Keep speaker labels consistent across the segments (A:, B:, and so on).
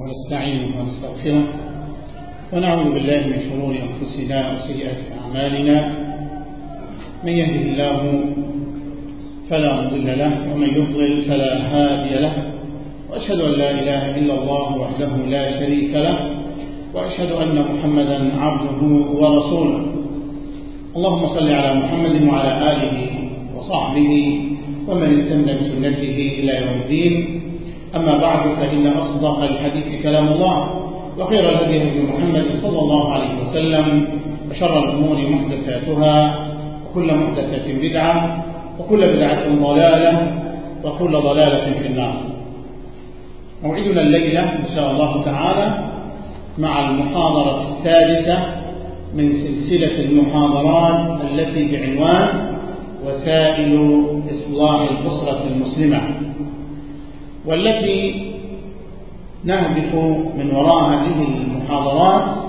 A: ونستعينه ونستغفره ونعوذ بالله من شرور أنفسنا وسيئات أعمالنا. من يهده الله فلا مضل له ومن يضلل فلا هادي له. وأشهد أن لا إله إلا الله وحده لا شريك له وأشهد أن محمدا عبده ورسوله. اللهم صل على محمد وعلى آله وصحبه ومن استنى بسنته إلى يوم الدين. أما بعد فإن أصدق الحديث كلام الله وخير الهدي هدي محمد صلى الله عليه وسلم وشر الأمور محدثاتها وكل محدثة بدعة وكل بدعة ضلالة وكل ضلالة في النار. موعدنا الليلة إن شاء الله تعالى مع المحاضرة السادسة من سلسلة المحاضرات التي بعنوان وسائل إصلاح الأسرة المسلمة. والتي نهدف من وراء هذه المحاضرات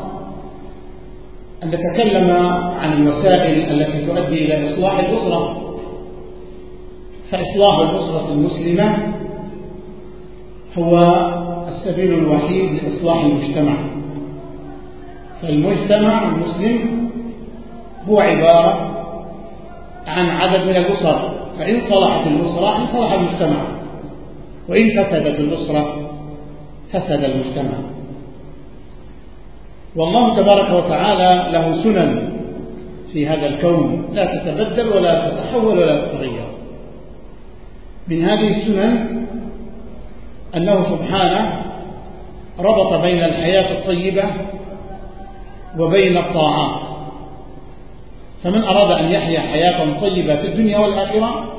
A: أن نتكلم عن الوسائل التي تؤدي إلى إصلاح الأسرة. فإصلاح الأسرة المسلمة هو السبيل الوحيد لإصلاح المجتمع. فالمجتمع المسلم هو عبارة عن عدد من الأسر. فإن صلحت الأسرة إن صلح المجتمع. وإن فسدت الأسرة فسد المجتمع. والله تبارك وتعالى له سنن في هذا الكون. لا تتبدل ولا تتحول ولا تتغير. من هذه السنن أنه سبحانه ربط بين الحياة الطيبة وبين الطاعات. فمن أراد أن يحيا حياة طيبة في الدنيا والآخرة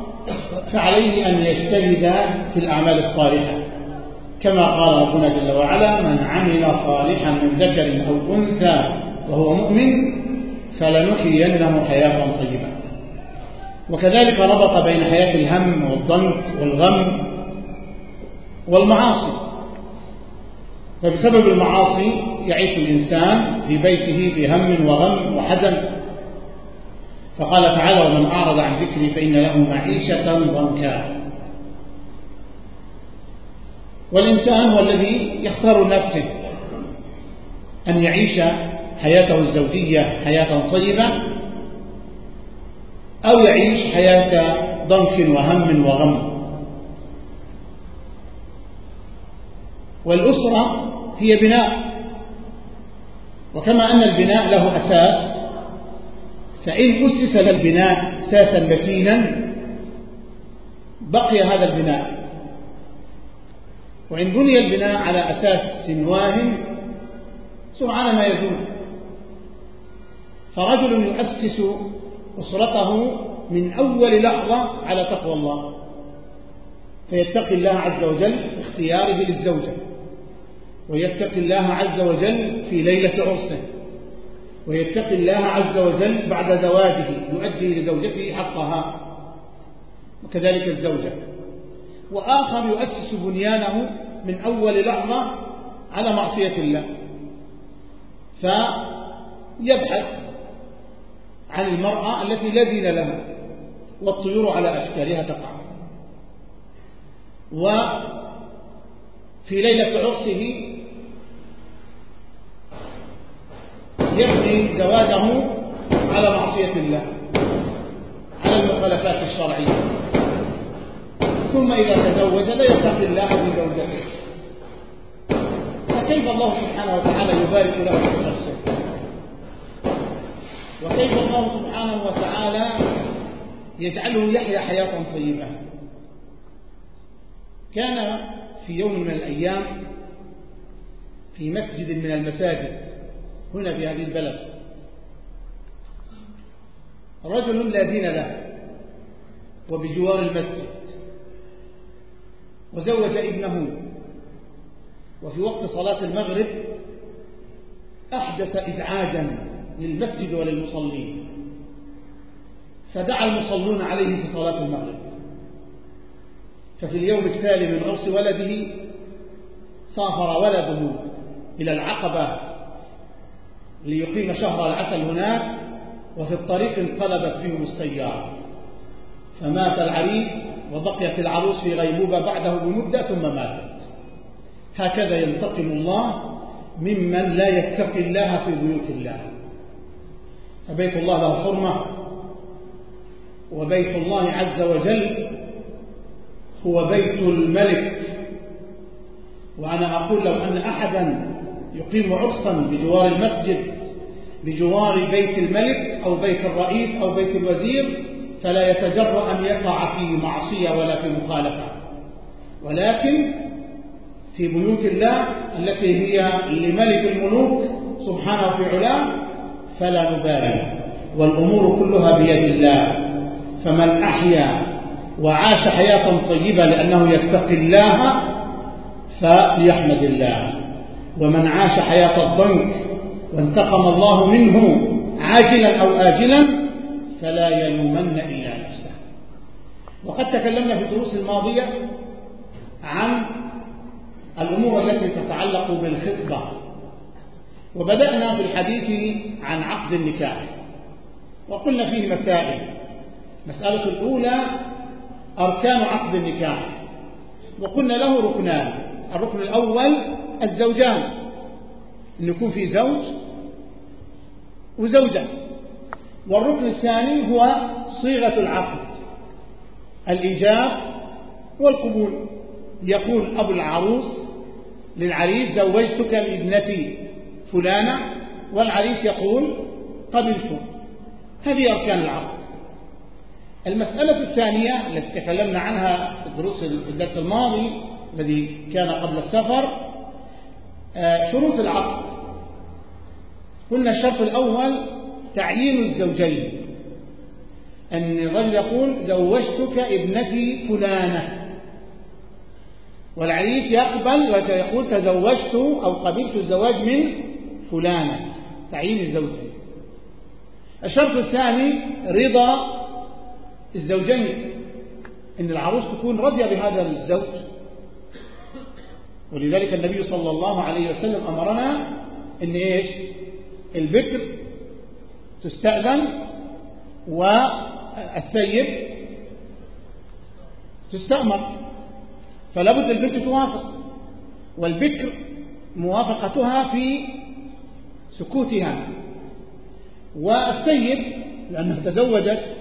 A: فعليه أن يجتهد في الأعمال الصالحة. كما قال ربنا جل وعلا من عمل صالحا من ذكر أو أنثى وهو مؤمن فلنحيينه حياة طيبة. وكذلك ربط بين حياة الهم والضنك والغم والمعاصي. فبسبب المعاصي يعيش الإنسان في بيته بهم وغم وحزن. فقال تعالى ومن أعرض عن ذكري فإن له معيشة ضنكا. والإنسان هو الذي يختار نفسه أن يعيش حياته الزوجية حياة طيبة أو يعيش حياة ضنك وهم وغم. والأسرة هي بناء. وكما أن البناء له أساس فإن أسس للبناء ساسا متينا بقي هذا البناء. وإن بني البناء على أساس واهن سرعان ما يزول. فرجل يؤسس أسرته من أول لحظة على تقوى الله. فيتقي الله عز وجل في اختياره للزوجة ويتقي الله عز وجل في ليلة عرسه. ويتقي الله عز وجل بعد زواجه يؤدي لزوجته حقها. وكذلك الزوجة. وآخر يؤسس بنيانه من أول لحظة على معصية الله. فيبحث عن المرأة التي دين لها والطيور على أشكالها تقع. وفي ليلة عرسه يبني زواجه على معصية الله على المخالفات الشرعية. ثم إذا تزوج لا يتقي الله بزوجته فكيف الله سبحانه وتعالى يبارك له في نفسه؟ وكيف الله سبحانه وتعالى يجعله يحيا حياة طيبة؟ كان في يوم من الأيام في مسجد من المساجد هنا في هذه البلد. رجل لا دين له وبجوار المسجد وزوج ابنه وفي وقت صلاة المغرب أحدث إزعاجا للمسجد وللمصلين. فدعا المصلون عليه في صلاة المغرب. ففي اليوم التالي من عرس ولده سافر ولده إلى العقبة ليقيم شهر العسل هناك وفي الطريق انقلبت بهم السيارة. فمات العريس وبقيت العروس في غيبوبة بعده بمدة ثم ماتت. هكذا ينتقم الله ممن لا يتقي الله في بيوت الله. فبيت الله له حرمة وبيت الله عز وجل هو بيت الملك. وأنا أقول لو أن أحدا يقيم عرسا بجوار المسجد بجوار بيت الملك أو بيت الرئيس أو بيت الوزير فلا يتجرأ أن يقع في معصية ولا في مخالفة. ولكن في بيوت الله التي هي لملك الملوك سبحانه في علاه فلا نبالي والأمور كلها بيد الله. فمن أحيا وعاش حياة طيبة لأنه يتقي الله فليحمد الله. ومن عاش حياة الضنك وانتقم الله منه عاجلا أو آجلا فلا يلومن إلا نفسه. وقد تكلمنا في الدروس الماضية عن الأمور التي تتعلق بالخطبة وبدأنا في الحديث عن عقد النكاح وقلنا فيه مسائل. مسألة الأولى أركان عقد النكاح وقلنا له ركنان الركن الأول الزوجان أن يكون في زوج وزوجة. والركن الثاني هو صيغة العقد. الإيجاب والقبول. يقول أبو العروس للعريس زوجتك ابنتي فلانة والعريس يقول قبلت. هذه أركان العقد. المسألة الثانية التي تكلمنا عنها في الدروس الدرس الماضي الذي كان قبل السفر آه، شروط العقد. قلنا الشرط الأول تعيين الزوجين. أن الرجل يقول زوجتك ابنتي فلانة. والعريس يقبل ويقول تزوجت أو قبلت الزواج من فلانة. تعيين الزوجين. الشرط الثاني رضا الزوجين. إن العروس تكون راضية بهذا الزوج. ولذلك النبي صلى الله عليه وسلم أمرنا إن إيش؟ البكر تستأذن والسيد تستأمر. فلا بد البنت توافق والبكر موافقتها في سكوتها. والسيد لأنها تزوجت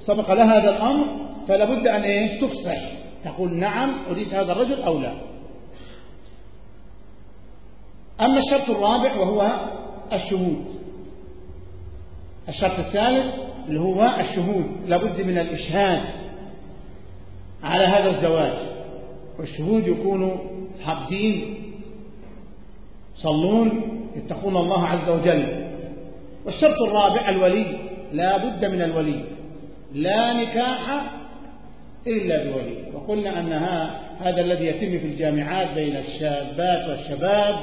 A: سبق لها هذا الأمر فلا بد أن تفصح. تقول نعم أريد هذا الرجل أو لا. أما الشرط الرابع وهو الشهود. الشرط الثالث اللي هو الشهود لابد من الإشهاد على هذا الزواج. والشهود يكونوا أصحاب دين صلون يتقون الله عز وجل. والشرط الرابع الولي. لا بد من الولي. لا نكاح إلا بولي. وقلنا أن هذا الذي يتم في الجامعات بين الشابات والشباب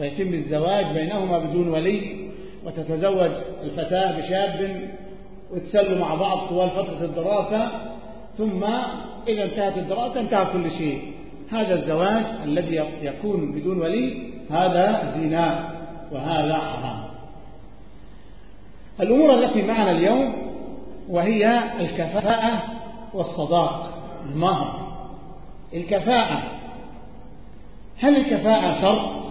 A: ويتم الزواج بينهما بدون ولي وتتزوج الفتاة بشاب وتسلوا مع بعض طوال فترة الدراسة ثم إذا انتهت الدراسة انتهى كل شيء. هذا الزواج الذي يكون بدون ولي هذا زنا وهذا حرام. الأمور التي معنا اليوم وهي الكفاءة والصداق المهر. الكفاءة هل الكفاءة شرط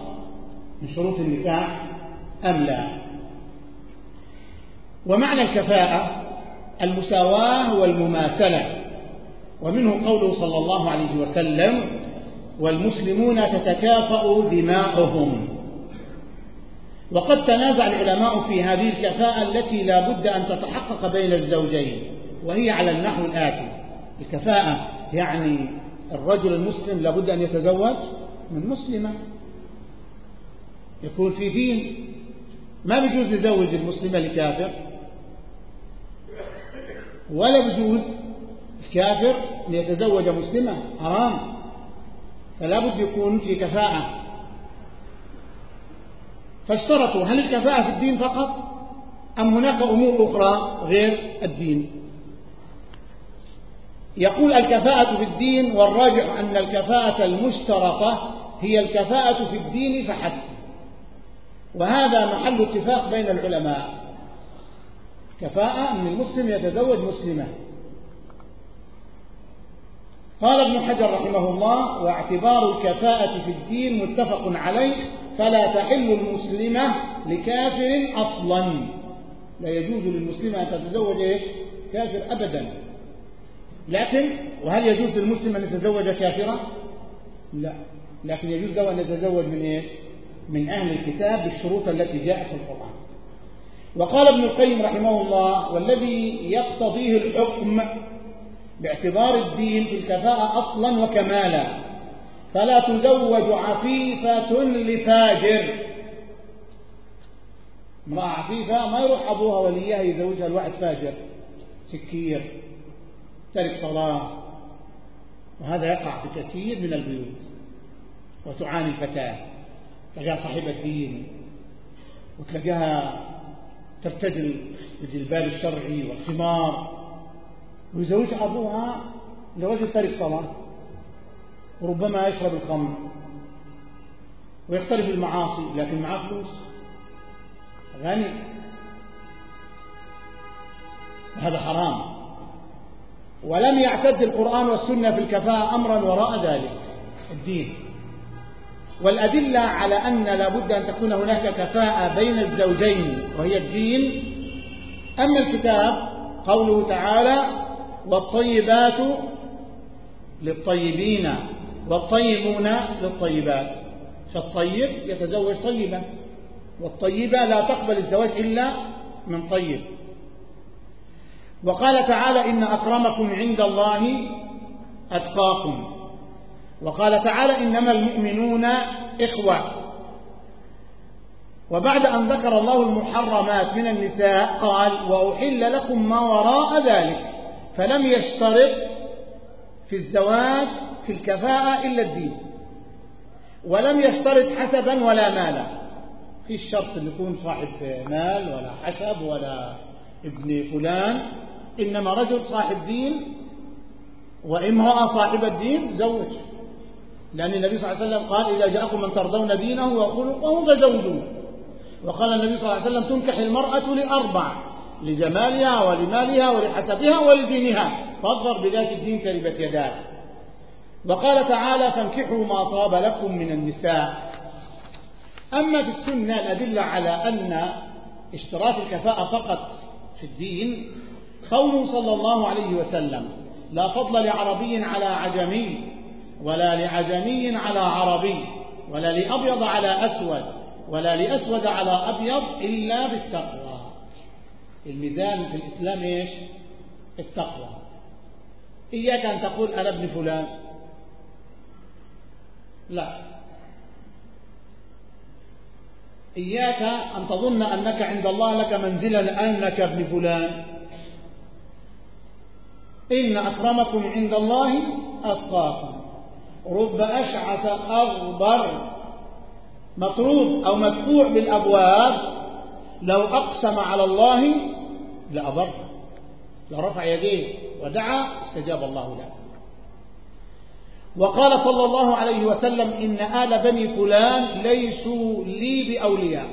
A: من شروط النكاح أم لا؟ ومعنى الكفاءة المساواة والمماثلة ومنه قوله صلى الله عليه وسلم والمسلمون تتكافأ دماؤهم وقد تنازع العلماء في هذه الكفاءة التي لا بد أن تتحقق بين الزوجين وهي على النحو الآتي. الكفاءة يعني الرجل المسلم لابد أن يتزوج من مسلمة. يكون في دين ما بيجوز نزوج المسلمة لكافر ولا بيجوز الكافر أن يتزوج مسلمة حرام. فلا بد يكون في كفاءة. فاشترطوا هل الكفاءة في الدين فقط؟ أم هناك أمور أخرى غير الدين؟ يقول الكفاءة في الدين والراجح أن الكفاءة المشترطة هي الكفاءة في الدين فحسب. وهذا محل اتفاق بين العلماء. كفاءة أن المسلم يتزوج مسلمة. قال ابن حجر رحمه الله واعتبار الكفاءة في الدين متفق عليه فلا تحل المسلمة لكافر أصلا. لا يجوز للمسلمة أن تتزوج إيه؟ كافر أبدا. لكن وهل يجوز للمسلم أن يتزوج كافرة لا. لكن يجوز له أن يتزوج من إيه؟ من أهل الكتاب بالشروط التي جاءت في القرآن. وقال ابن القيم رحمه الله والذي يقتضيه الحكم باعتبار الدين في الكفاءة أصلا وكمالا فلا تزوج عفيفة لفاجر. امرأة عفيفة ما يروح أبوها وليها يزوجها الواحد فاجر سكير ترك صلاة. وهذا يقع في كثير من البيوت وتعاني الفتاة. تلقاها صاحبة دين وتلقاها ترتدي الجلباب الشرعي والخمار ويزوج أبوها لرجل تارك صلاة وربما يشرب الخمر ويقترف المعاصي لكن معاه فلوس. غني وهذا حرام. ولم يعتد القرآن والسنة في الكفاءة أمرا وراء ذلك الدين. والأدلة على أن لا بد أن تكون هناك كفاءة بين الزوجين وهي الدين. أما الكتاب قوله تعالى والطيبات للطيبين والطيبون للطيبات فالطيب يتزوج طيبة والطيبة لا تقبل الزواج إلا من طيب. وقال تعالى إن أكرمكم عند الله أتقاكم وقال تعالى إنما المؤمنون إخوة. وبعد أن ذكر الله المحرمات من النساء قال وأحل لكم ما وراء ذلك فلم يشترط في الزواج في الكفاءة إلا الدين. ولم يشترط حسبا ولا مالا. في الشرط أن يكون صاحب مال ولا حسب ولا ابن فلان. إنما رجل صاحب دين وامرأة صاحبة دين زوج. لأن النبي صلى الله عليه وسلم قال إذا جاءكم من ترضون دينه وخلقه فزوجوه. وقال النبي صلى الله عليه وسلم تنكح المرأة لأربع لجمالها ولمالها ولحسبها ولدينها. فاظفر بذات الدين تربت يداك وقال تعالى فانكحوا ما طاب لكم من النساء. أما في السنة الأدلة على أن اشتراط الكفاءة فقط في الدين قوله صلى الله عليه وسلم لا فضل لعربي على عجمي. ولا لعجمي على عربي ولا لأبيض على أسود ولا لأسود على أبيض إلا بالتقوى. الميزان في الإسلام إيش؟ التقوى. إياك أن تقول أنا ابن فلان. لا. إياك أن تظن أنك عند الله لك منزلة لأنك ابن فلان. إن أكرمكم عند الله أتقاكم. رب أشعث أغبر. مطرود أو مدفوع بالأبواب لو أقسم على الله لأبر لرفع يديه ودعا استجاب الله له. وقال صلى الله عليه وسلم إن آل بني فلان ليسوا لي بأولياء.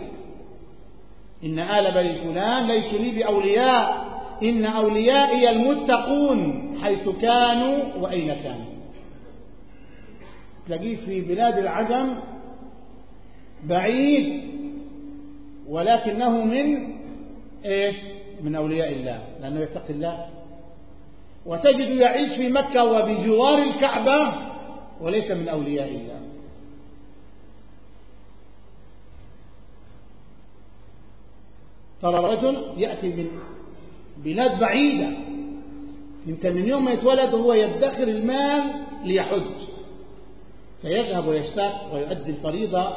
A: إن آل بني فلان ليسوا لي بأولياء. إن أوليائي المتقون حيث كانوا وأين كانوا. تلاقيه في بلاد العجم بعيد ولكنه من إيش؟ من أولياء الله لأنه يتقي الله. وتجد يعيش في مكة وبجوار الكعبة وليس من أولياء الله. ترى رجل يأتي من بلاد بعيدة يمكن من يوم ما يتولد وهو يدخر المال ليحج. فيذهب ويشتاق ويؤدي الفريضة.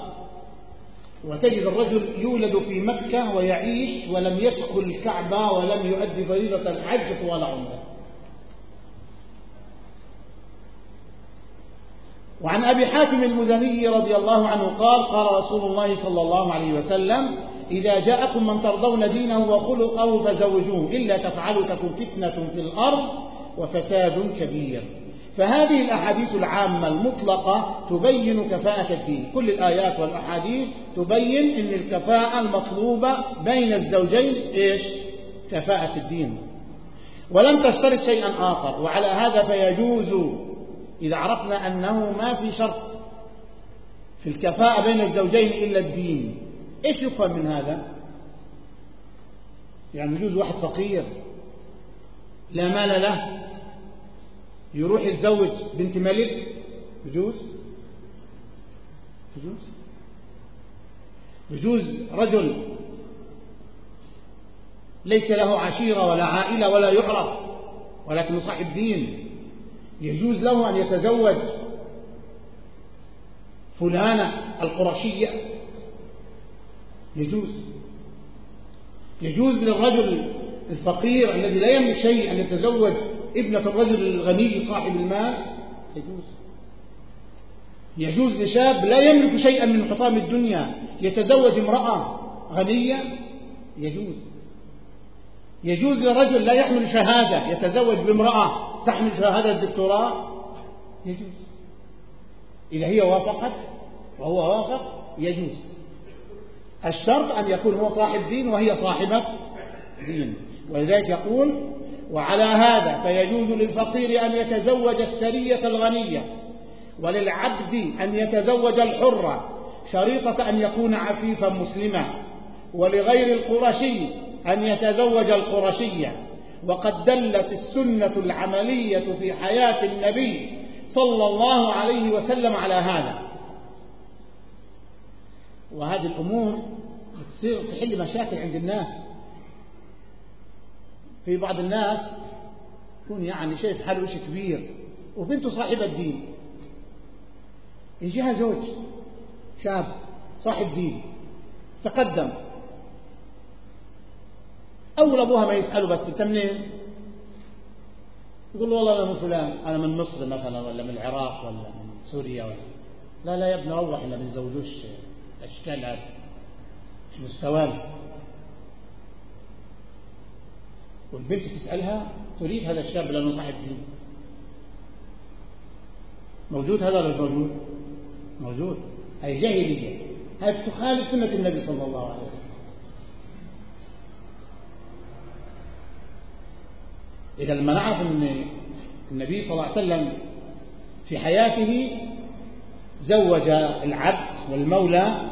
A: وتجد الرجل يولد في مكة ويعيش ولم يدخل الكعبة ولم يؤدي فريضة الحج طوال عمره. وعن أبي حاتم المزني رضي الله عنه قال قال رسول الله صلى الله عليه وسلم إذا جاءكم من ترضون دينه وخلقه فزوجوه إلا تفعلوا تكن فتنة في الأرض وفساد كبير. فهذه الأحاديث العامة المطلقة تبين كفاءة الدين. كل الآيات والأحاديث تبين أن الكفاءة المطلوبة بين الزوجين إيش؟ كفاءة الدين. ولم تشترط شيئا آخر وعلى هذا فيجوز إذا عرفنا أنه ما في شرط في الكفاءة بين الزوجين إلا الدين. إيش يفهم من هذا؟ يعني يجوز واحد فقير لا مال له يروح يتزوج بنت ملك؟ يجوز؟ يجوز. يجوز رجل ليس له عشيرة ولا عائلة ولا يعرف ولكن صاحب دين. يجوز له أن يتزوج فلانة القرشية. يجوز. يجوز للرجل الفقير الذي لا يملك شيء أن يتزوج ابنة الرجل الغني صاحب المال. يجوز. يجوز لشاب لا يملك شيئا من حطام الدنيا يتزوج امرأة غنية. يجوز. يجوز لرجل لا يحمل شهادة يتزوج بامرأة تحمل شهادة الدكتوراه. يجوز. إذا هي وافقت وهو وافق يجوز. الشرط أن يكون هو صاحب دين وهي صاحبة دين. ولذلك يقول وعلى هذا فيجوز للفقير أن يتزوج الثرية الغنية وللعبد أن يتزوج الحرة شريطة أن يكون عفيفا مسلما ولغير القرشي أن يتزوج القرشية. وقد دلت السنة العملية في حياة النبي صلى الله عليه وسلم على هذا. وهذه الأمور تصير تحل مشاكل عند الناس. في بعض الناس يكون يعني شايف حاله شيء كبير. وبنته صاحبة دين يجيها زوج شاب صاحب دين. تقدم. أول أبوها ما يسأله بس أنت منين؟ يقول له والله أنا من فلان. أنا من مصر مثلا ولا من العراق ولا من سوريا ولا. لا لا يا ابني روح إلا ما تزوجوش أشكال مش مستوانا؟ والبنت تسألها تريد هذا الشاب لأنه صاحب دين. موجود هذا ولا موجود؟ موجود. هي جاهلية. هذه تخالف سنة النبي صلى الله عليه وسلم. إذا لما نعرف أن النبي صلى الله عليه وسلم في حياته زوج العبد والمولى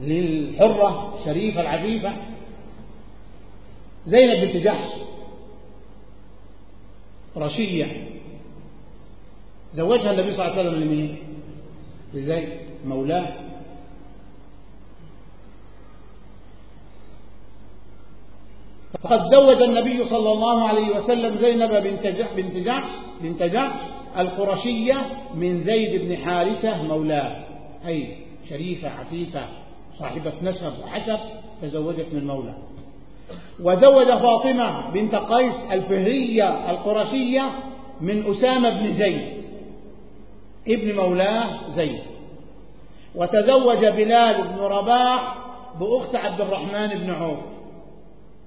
A: للحرة الشريفة العفيفة زينب بنت جحش. رشية زوجها النبي صلى الله عليه وسلم لمين؟ لزيد مولاه. فقد زوج النبي صلى الله عليه وسلم زينب بنت بنت جحش بنت جحش القرشية من زيد بن حارثة مولاه. أي شريفة عفيفة صاحبة نسب وحسب تزوجت من مولاه. وزوج فاطمة بنت قيس الفهرية القرشية من أسامة بن زيد ابن مولاه زيد. وتزوج بلال بن رباح بأخت عبد الرحمن بن عوف.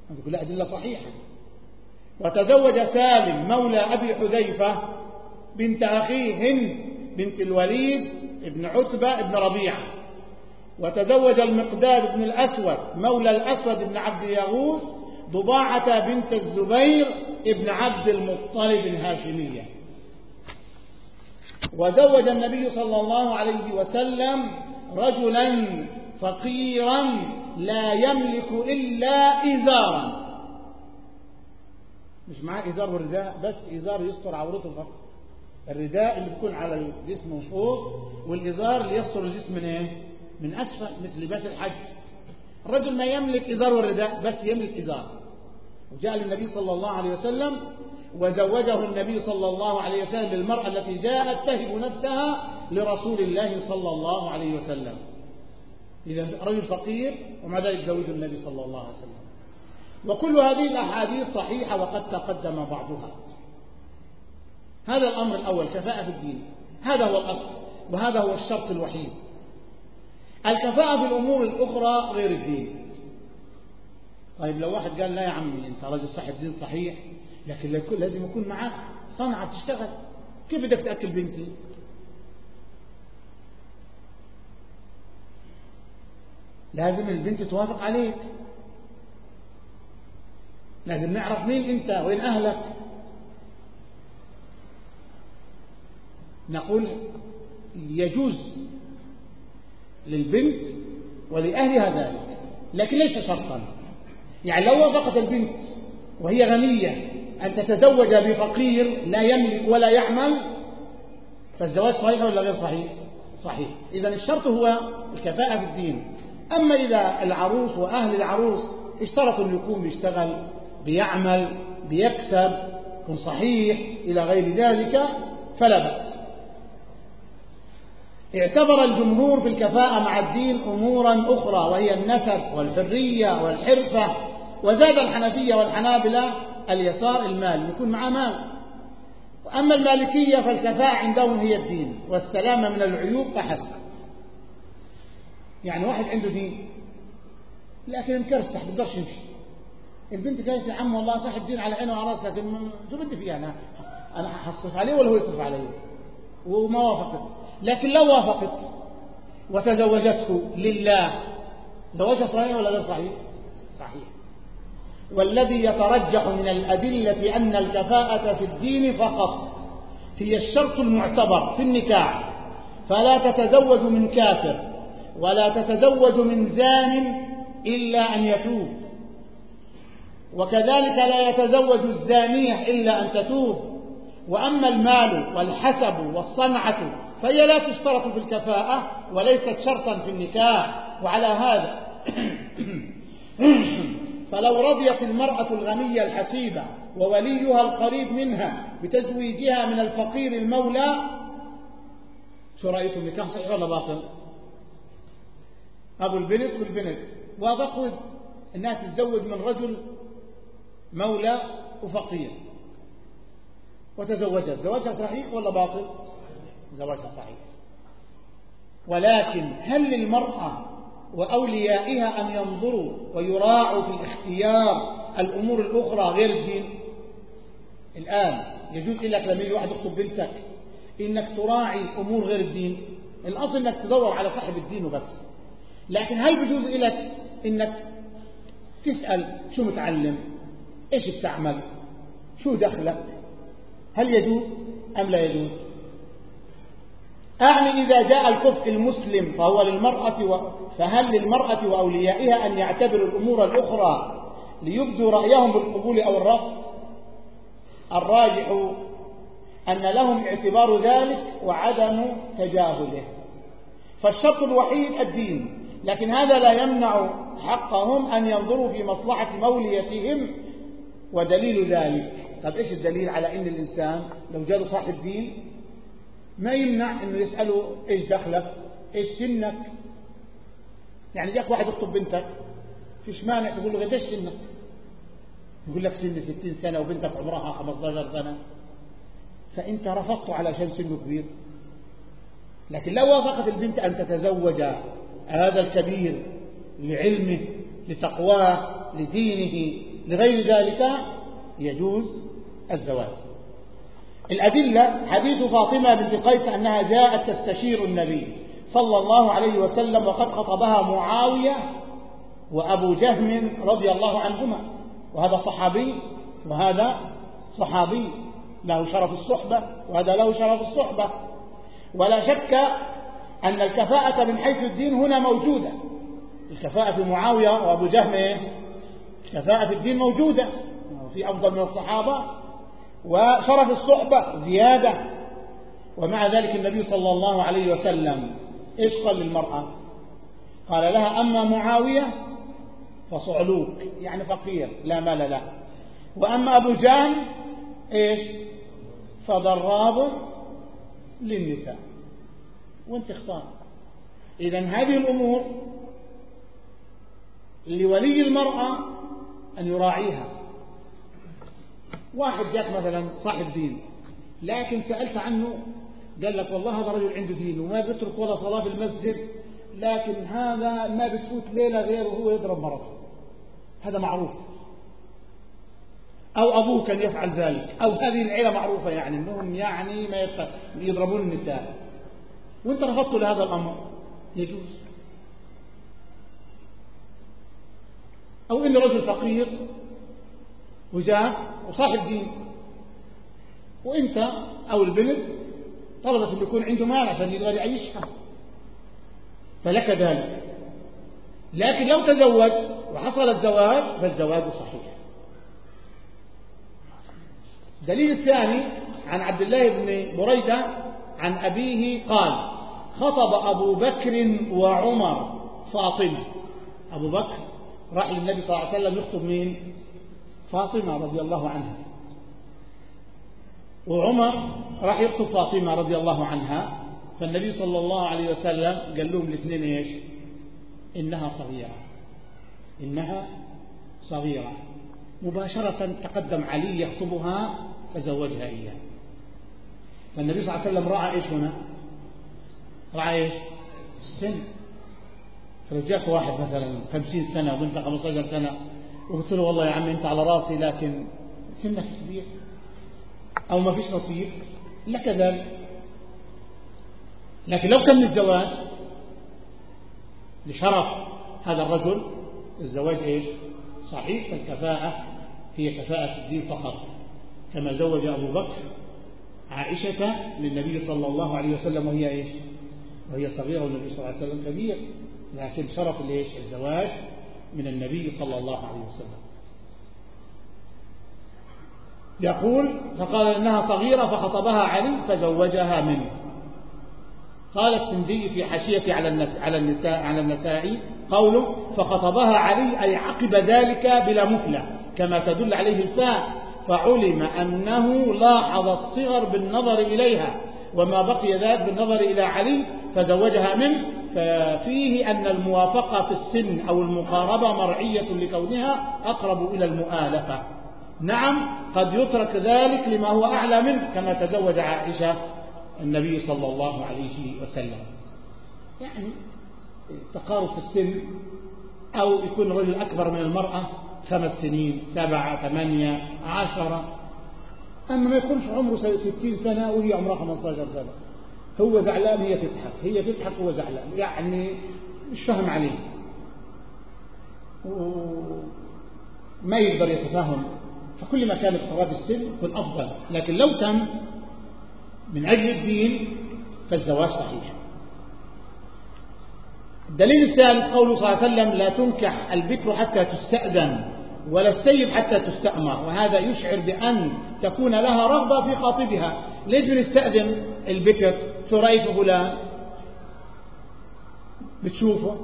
A: هذه كلها أدلة صحيحة. وتزوج سالم مولى أبي حذيفة بنت أخيه هند بنت الوليد بن عتبة بن ربيعة. وتزوج المقداد بن الأسود مولى الأسود بن عبد يغوث ضباعة بنت الزبير ابن عبد المطلب الهاشمية. وزوج النبي صلى الله عليه وسلم رجلا فقيرا لا يملك إلا إزارا. مش معاه إزار ورداء بس إزار يستر عورته فقط. الرداء اللي بيكون على الجسم من فوق والإزار اللي يستر الجسم من إيه؟ من أسفل مثل لباس الحج. الرجل ما يملك إزار والرداء بس يملك إزار. وجاء للنبي صلى الله عليه وسلم وزوجه النبي صلى الله عليه وسلم للمرأة التي جاءت تهب نفسها لرسول الله صلى الله عليه وسلم. إذا رجل فقير ومع ذلك زوج النبي صلى الله عليه وسلم. وكل هذه الأحاديث صحيحة وقد تقدم بعضها. هذا الأمر الأول كفاءة الدين. هذا هو الأصل وهذا هو الشرط الوحيد. الكفاءة في الأمور الأخرى غير الدين. طيب لو واحد قال لا يا عمي أنت رجل صاحب دين صحيح لكن لازم يكون معك صنعة تشتغل. كيف بدك تأكل بنتي؟ لازم البنت توافق عليك. لازم نعرف مين أنت وين أهلك. نقول يجوز للبنت ولأهلها ذلك. لكن ليس شرطا. يعني لو وافقت البنت وهي غنية أن تتزوج بفقير لا يملك ولا يعمل فالزواج صحيح ولا غير صحيح؟ صحيح. إذا الشرط هو الكفاءة في الدين. أما إذا العروس وأهل العروس اشترطوا أن يكون بيشتغل بيعمل بيكسب يكون صحيح إلى غير ذلك فلا بأس. اعتبر الجمهور في الكفاءة مع الدين أمورا أخرى وهي النسب والحرية والحرفة وزاد الحنفية والحنابلة اليسار المال يكون معه مال. وأما المالكية فالكفاءة عندهم هي الدين والسلامة من العيوب فحسب. يعني واحد عنده دين لكن مكرسح بقدرش يمشي. البنت قالت يا عم والله صاحب دين على عينه وعلى راسه لكن شو بدي فيه أنا؟ أنا حصرف عليه ولا هو يصرف علي وما وافقت. لكن لو وافقت. وتزوجته لله. زواجها صحيح ولا غير صحيح؟ صحيح. والذي يترجح من الأدلة أن الكفاءة في الدين فقط هي الشرط المعتبر في النكاح. فلا تتزوج من كافر ولا تتزوج من زان إلا أن يتوب. وكذلك لا يتزوج الزانية إلا أن تتوب. وأما المال والحسب والصنعة فهي لا تشترط في الكفاءة وليست شرطا في النكاح وعلى هذا. فلو رضيت المرأة الغنية الحسيبة ووليها القريب منها بتزويجها من الفقير المولى شو رأيكم نكاح صحيح ولا باطل؟ أبو البنت والبنت. وافقوا الناس تتزوج من رجل مولى وفقير. وتزوجت. زواجها صحيح ولا باطل؟ زواجها صحيح. ولكن هل للمرأة وأوليائها أن ينظروا ويراعوا في الاختيار الأمور الأخرى غير الدين؟ الآن يجوز لك لما يجي واحد يخطب بنتك. إنك تراعي أمور غير الدين. الأصل إنك تدور على صاحب الدين وبس. لكن هل بيجوز لك إنك تسأل شو متعلم؟ إيش بتعمل؟ شو دخلك؟ هل يجوز أم لا يجوز؟ أعني إذا جاء الكفء المسلم فهو للمرأة و... فهل للمرأة وأوليائها أن يعتبروا الأمور الأخرى ليبدوا رأيهم بالقبول أو الرفض؟ الراجح أن لهم اعتبار ذلك وعدم تجاهله. فالشرط الوحيد الدين لكن هذا لا يمنع حقهم أن ينظروا في مصلحة موليتهم ودليل ذلك. طب إيش الدليل على أن الإنسان لو جاء صاحب دين ما يمنع أنه يسأله إيش دخلك إيش سنك؟ يعني جاك واحد يخطب بنتك فيش مانع تقول له قديش سنك؟ يقول لك سن ستين سنة وبنتك عمرها 15 سنة. فأنت رفضته علشان سنه كبير. لكن لو وافقت البنت أن تتزوج هذا الكبير لعلمه لتقواه لدينه لغير ذلك يجوز الزواج. الأدلة حديث فاطمة بنت قيس أنها جاءت تستشير النبي صلى الله عليه وسلم وقد خطبها معاوية وأبو جهم رضي الله عنهما. وهذا صحابي وهذا صحابي له شرف الصحبة وهذا له شرف الصحبة. ولا شك أن الكفاءة من حيث الدين هنا موجودة. الكفاءة في معاوية وأبو جهم الكفاءة في الدين موجودة في أفضل من الصحابة. وشرف الصحبة زيادة. ومع ذلك النبي صلى الله عليه وسلم إيش قال للمرأة. قال لها أما معاوية فصعلوك يعني فقير لا مال له. وأما أبو جهل إيش؟ فضراب للنساء. وانت اختار. إذا هذه الأمور لولي المرأة أن يراعيها. واحد جاك مثلا صاحب دين لكن سألت عنه قال لك والله هذا رجل عنده دين وما بيترك ولا صلاة في المسجد لكن هذا ما بتفوت ليلة غير وهو يضرب مرته. هذا معروف. أو أبوه كان يفعل ذلك. أو هذه العيلة معروفة يعني أنهم يعني ما يضربون النساء. وأنت رفضت لهذا الأمر. يجوز. أو إن رجل فقير وجاء وصاحب دين. وإنت أو البنت طلبت أن يكون عنده مال عشان يقدر يعيشها فلك ذلك. لكن لو تزوج وحصل الزواج فالزواج صحيح. الدليل الثاني عن عبد الله بن بريدة عن أبيه قال خطب أبو بكر وعمر فاطمة. أبو بكر راح للنبي صلى الله عليه وسلم يخطب مين؟ فاطمة رضي الله عنها. وعمر راح يخطب فاطمة رضي الله عنها فالنبي صلى الله عليه وسلم قال لهم الاثنين إيش؟ إنها صغيرة. إنها صغيرة. مباشرة تقدم علي يخطبها فزوجها إياه. فالنبي صلى الله عليه وسلم رأى إيش هنا؟ رأى إيش؟ السن فلو جاك واحد مثلا خمسين سنة وبنت خمسة سنة. وقلت له والله يا عمي أنت على راسي لكن سنك كبير أو ما فيش نصيب. لك ذلك. لكن لو كان الزواج لشرف هذا الرجل الزواج إيش؟ صحيح فالكفاءة هي كفاءة الدين فقط. كما زوج أبو بكر عائشة للنبي صلى الله عليه وسلم وهي إيش؟ وهي صغيرة والنبي صلى الله عليه وسلم كبير. لكن شرف الإيش؟ الزواج. من النبي صلى الله عليه وسلم. يقول فقال إنها صغيرة فخطبها علي فزوجها منه. قال السندي في حاشية على النساء على النساء على النسائي قوله فخطبها علي أي عقب ذلك بلا مهلة كما تدل عليه الفاء فعلم أنه لاحظ الصغر بالنظر إليها. وما بقي ذلك بالنظر إلى علي فزوجها منه ففيه أن الموافقة في السن أو المقاربة مرعية لكونها أقرب إلى المؤالفة. نعم قد يترك ذلك لما هو أعلى منه كما تزوج عائشة النبي صلى الله عليه وسلم. يعني تقارب في السن أو يكون الرجل أكبر من المرأة خمس سنين سبعة ثمانية عشرة. أما ما يكونش عمره ستين سنة وهي عمرها 15 سنة. هو زعلان هي تضحك. هي تضحك هو زعلان. يعني مش فاهم عليه. وما يقدر يتفاهم. فكل ما كان اقتراب السن يكون أفضل. لكن لو تم من أجل الدين فالزواج صحيح. الدليل الثالث قوله صلى الله عليه وسلم لا تنكح البكر حتى تستأذن. ولا السيد حتى تستأمر وهذا يشعر بأن تكون لها رغبة في خاطبها. ليش بنستأذن البكر؟ شو رأيت فلان بتشوفه.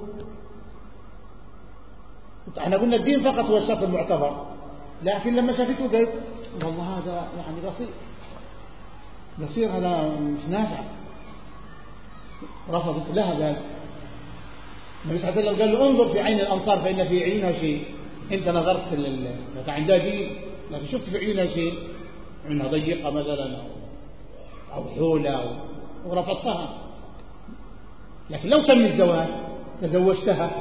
A: إحنا قلنا الدين فقط هو الشرط المعتبر. لكن لما شافته قالت والله هذا يعني بسيط بصير هذا مش نافع. رفضت لها ذلك. النبي صلى الله عليه وسلم قال له انظر في عين الأنصار فإن في عينها شيء. أنت نظرت لل... عندها دين لكن شفت في عيونها شيء عينها ضيقة مثلا أو حولة أو... ورفضتها. لكن لو تم الزواج تزوجتها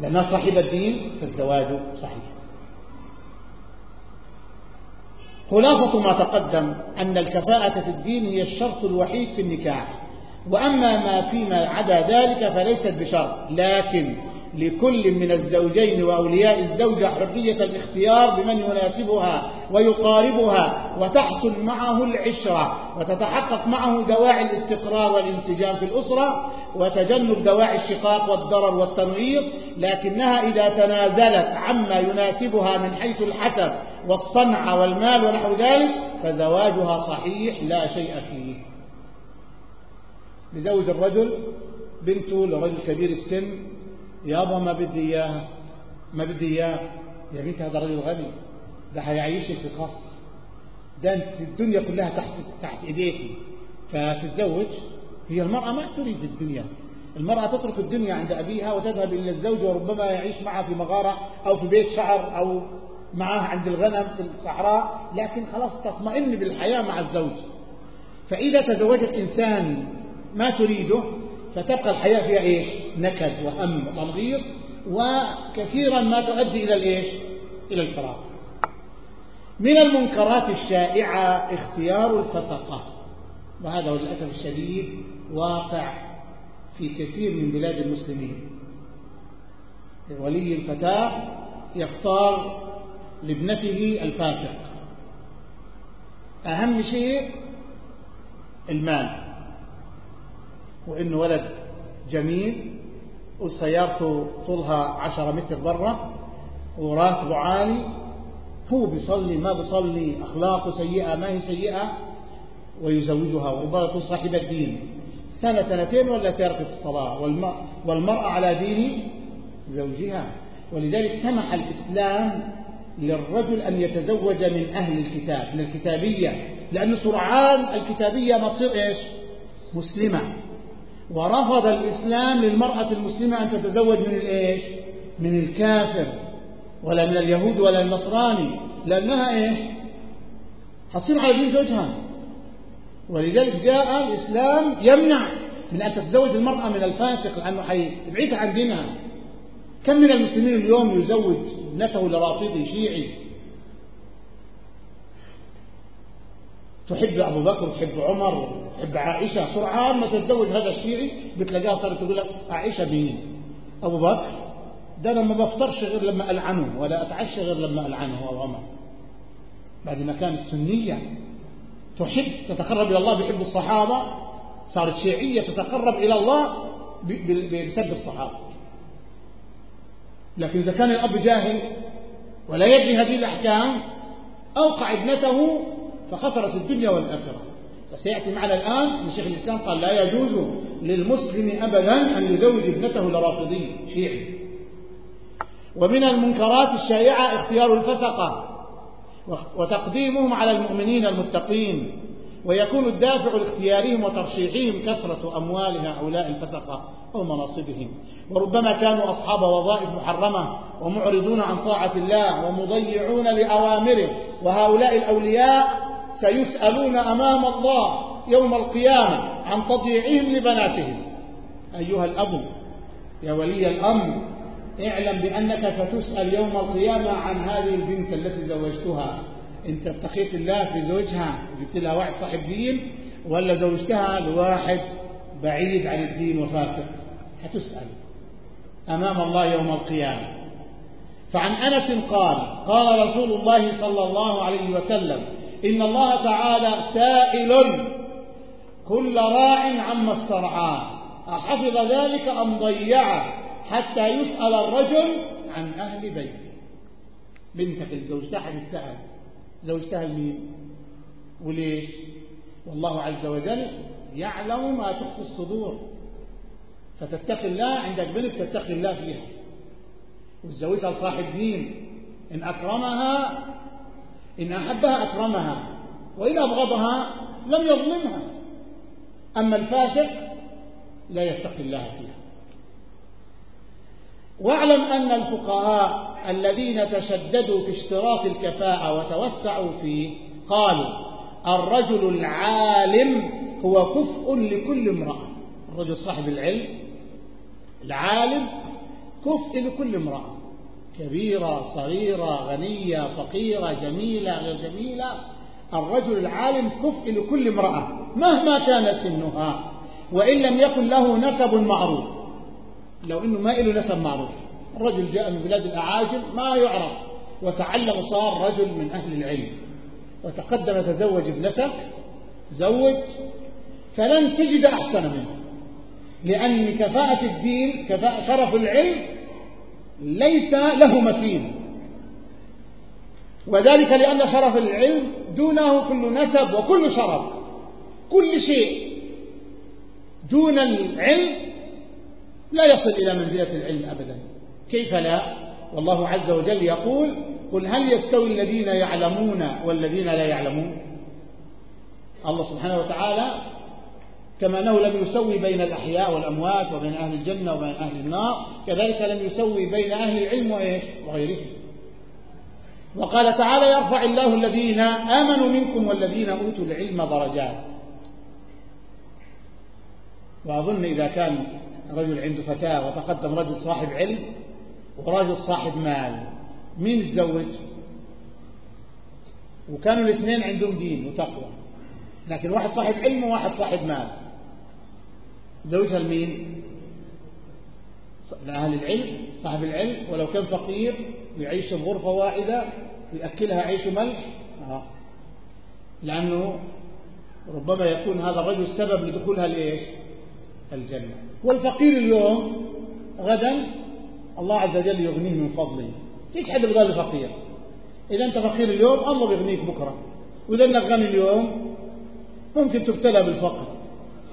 A: لأنها صاحبة الدين فالزواج صحيح. خلاصة ما تقدم أن الكفاءة في الدين هي الشرط الوحيد في النكاح. وأما ما فيما عدا ذلك فليست بشرط لكن لكل من الزوجين وأولياء الزوجة حرية الاختيار بمن يناسبها ويقاربها وتحصل معه العشرة وتتحقق معه دواعي الاستقرار والانسجام في الأسرة وتجنب دواعي الشقاق والضرر والتنغيص لكنها إذا تنازلت عما يناسبها من حيث الحسب والصنعة والمال ونحو ذلك فزواجها صحيح لا شيء فيه. بزوج الرجل بنته لرجل كبير السن يابا ما بدي إياها ما بدي إياه. يا بنت هذا رجل غني ده هيعيشك في قصر ده انت الدنيا كلها تحت تحت ايديك فتتزوج هي المرأة ما تريد الدنيا. المرأة تترك الدنيا عند أبيها وتذهب إلى الزوج وربما يعيش معها في مغارة أو في بيت شعر أو معها عند الغنم في الصحراء لكن خلاص تطمئن بالحياة مع الزوج. فإذا تزوجت إنسان ما تريده فتبقى الحياة فيها إيش؟ نكد وهم وتنغيص وكثيرا ما تؤدي إلى الإيش؟ إلى الفراغ من المنكرات الشائعة اختيار الفسقة وهذا للأسف الشديد واقع في كثير من بلاد المسلمين. ولي الفتاة يختار لابنته الفاسق. أهم شيء المال. وإنه ولد جميل وسيارته طولها عشرة متر برا وراتبه عالي هو بيصلي ما بيصلي أخلاقه سيئة ما هي سيئة ويزوجها يكون صاحب الدين. سنة سنتين ولا تركت الصلاة والمرأة على دين زوجها. ولذلك سمح الإسلام للرجل أن يتزوج من أهل الكتاب من الكتابية لأن سرعان الكتابية ما تصير إيش؟ مسلمة. ورفض الإسلام للمرأة المسلمة أن تتزوج من الإيش؟ من الكافر ولا من اليهود ولا النصراني لأنها إيش؟ حتصير على دين زوجها. ولذلك جاء الإسلام يمنع من أن تتزوج المرأة من الفاسق لأنه حيبعدها عن دينها. كم من المسلمين اليوم يزوج ابنته لرافضي شيعي؟ تحب أبو بكر تحب عمر تحب عائشة سرعان ما تتزوج هذا الشيعي بتلاقيها صارت تقول لك عائشة مين؟ أبو بكر. ده أنا ما بفطرش غير لما ألعنه ولا أتعشى غير لما ألعنه أو عمر. بعد ما كانت سنية تحب تتقرب إلى الله بحب الصحابة صارت شيعية تتقرب إلى الله بسب الصحابة. لكن إذا كان الأب جاهل ولا يدري هذه الأحكام أوقع ابنته فخسرت الدنيا والآخرة. فسيأتي معنا الآن أن شيخ الإسلام قال لا يجوز للمسلم أبدا أن يزوج ابنته لرافضي شيعي. ومن المنكرات الشائعة اختيار الفسقة وتقديمهم على المؤمنين المتقين ويكون الدافع لاختيارهم وترشيحهم كثرة أموال هؤلاء الفسقة أو مناصبهم. وربما كانوا أصحاب وظائف محرمة ومعرضون عن طاعة الله ومضيعون لأوامره وهؤلاء الأولياء سيسألون أمام الله يوم القيامة عن تضييعهم لبناتهم. أيها الأب يا ولي الأمر اعلم بأنك ستسأل يوم القيامة عن هذه البنت التي زوجتها. انت اتقيت الله في زوجها جبت لها واحد صاحب دين ولا زوجتها لواحد بعيد عن الدين وفاسق. هتسأل أمام الله يوم القيامة. فعن أنس قال قال رسول الله صلى الله عليه وسلم إن الله تعالى سائل كل راع عما استرعاه أحفظ ذلك أم ضيعه حتى يسأل الرجل عن أهل بيته. بنتك زوجتها حتتسأل زوجتها لمين وليش؟ والله عز وجل يعلم ما تخفي الصدور. فتتقي الله عندك بنت تتقي الله فيها. وتزوجها لصاحب دين. إن أكرمها إن أحبها أكرمها وإن أبغضها لم يظلمها. أما الفاسق لا يتقي الله فيها. واعلم أن الفقهاء الذين تشددوا في اشتراط الكفاءة وتوسعوا فيه قالوا الرجل العالم هو كفء لكل امرأة. الرجل صاحب العلم العالم كفء لكل امرأة. كبيرة صغيرة غنية فقيرة جميلة غير جميلة. الرجل العالم كفء لكل امرأة مهما كان سنها وإن لم يكن له نسب معروف. لو إنه ما له نسب معروف. الرجل جاء من بلاد الأعاجم ما يعرف. وتعلم صار رجل من أهل العلم. وتقدم تزوج ابنتك زوج فلن تجد أحسن منه. لأن كفاءة الدين كفاءة شرف العلم ليس له مثيل وذلك لأن شرف العلم دونه كل نسب وكل شرف. كل شيء دون العلم لا يصل إلى منزلة العلم أبدا. كيف لا؟ والله عز وجل يقول قل هل يستوي الذين يعلمون والذين لا يعلمون؟ الله سبحانه وتعالى كما أنه لم يسوي بين الأحياء والأموات وبين أهل الجنة وبين أهل النار كذلك لم يسوي بين أهل العلم وإيش؟ وغيرهم. وقال تعالى يرفع الله الذين آمنوا منكم والذين أوتوا العلم درجات. وأظن إذا كان رجل عنده فتاة وتقدم رجل صاحب علم ورجل صاحب مال مين يتزوج وكانوا الاثنين عندهم دين وتقوى. لكن واحد صاحب علم وواحد صاحب مال. زوجها لمين لأهل العلم صاحب العلم ولو كان فقير ويعيش في غرفة واحدة ويأكلها عيش ملح. آه. لأنه ربما يكون هذا الرجل سبب لدخولها لإيش؟ الجنة. والفقير اليوم غدا الله عز وجل يغنيه من فضله. فيش حد بيضل فقير؟ إذا أنت فقير اليوم الله بيغنيك بكرة. وإذا أنك غني اليوم ممكن تبتلى بالفقر.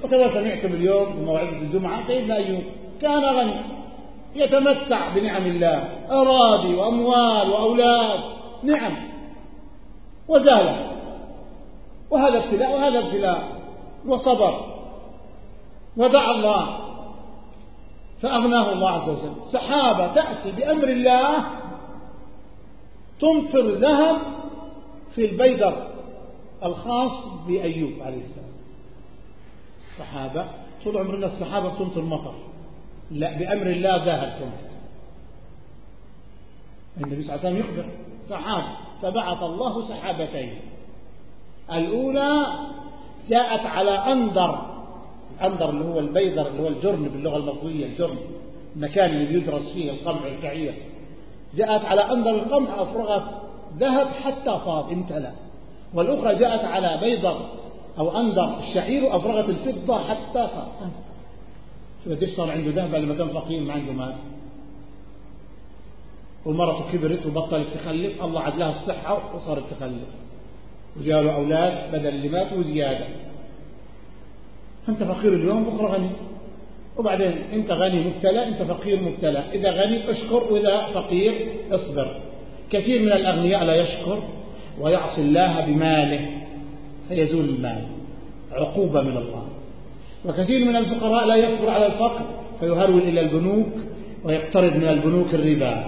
A: وكذا سمعتم اليوم بموعظة الجمعة سيدنا أيوب كان غني. يتمتع بنعم الله. أراضي وأموال وأولاد. نعم. وزالت وهذا ابتلاء وهذا ابتلاء. وصبر. ودعا الله. فأغناه الله عز وجل. سحابة تأتي بأمر الله. تمطر ذهب في البيدر الخاص بأيوب عليه السلام. الصحابة طول عمرنا الصحابة تمطر مطر لا بأمر الله ذهب تمطر النبي صلى الله عليه وسلم يخبر سحاب فبعث الله سحابتين الأولى جاءت على أندر. أندر اللي هو البيضر اللي هو الجرن باللغة المصرية الجرن. المكان اللي بيدرس فيه القمح الكعير. جاءت على أندر القمح أفرغت ذهب حتى فاض امتلأ. والأخرى جاءت على بيضر أو أندر الشعير أفرغت الفضة حتى فاض شو قديش صار عنده ذهب بعد ما كان فقير ما عنده مال. ومرته كبرت وبطلت تخلف الله عدلها الصحة وصارت تخلف. وجاء أولاد بدل اللي ماتوا زيادة. فأنت فقير اليوم بكرة غني. وبعدين أنت غني مبتلى أنت فقير مبتلى. إذا غني اشكر وإذا فقير اصبر. كثير من الأغنياء لا يشكر ويعصي الله بماله. فيزول المال عقوبة من الله. وكثير من الفقراء لا يصبر على الفقر فيهرول إلى البنوك ويقترض من البنوك الربا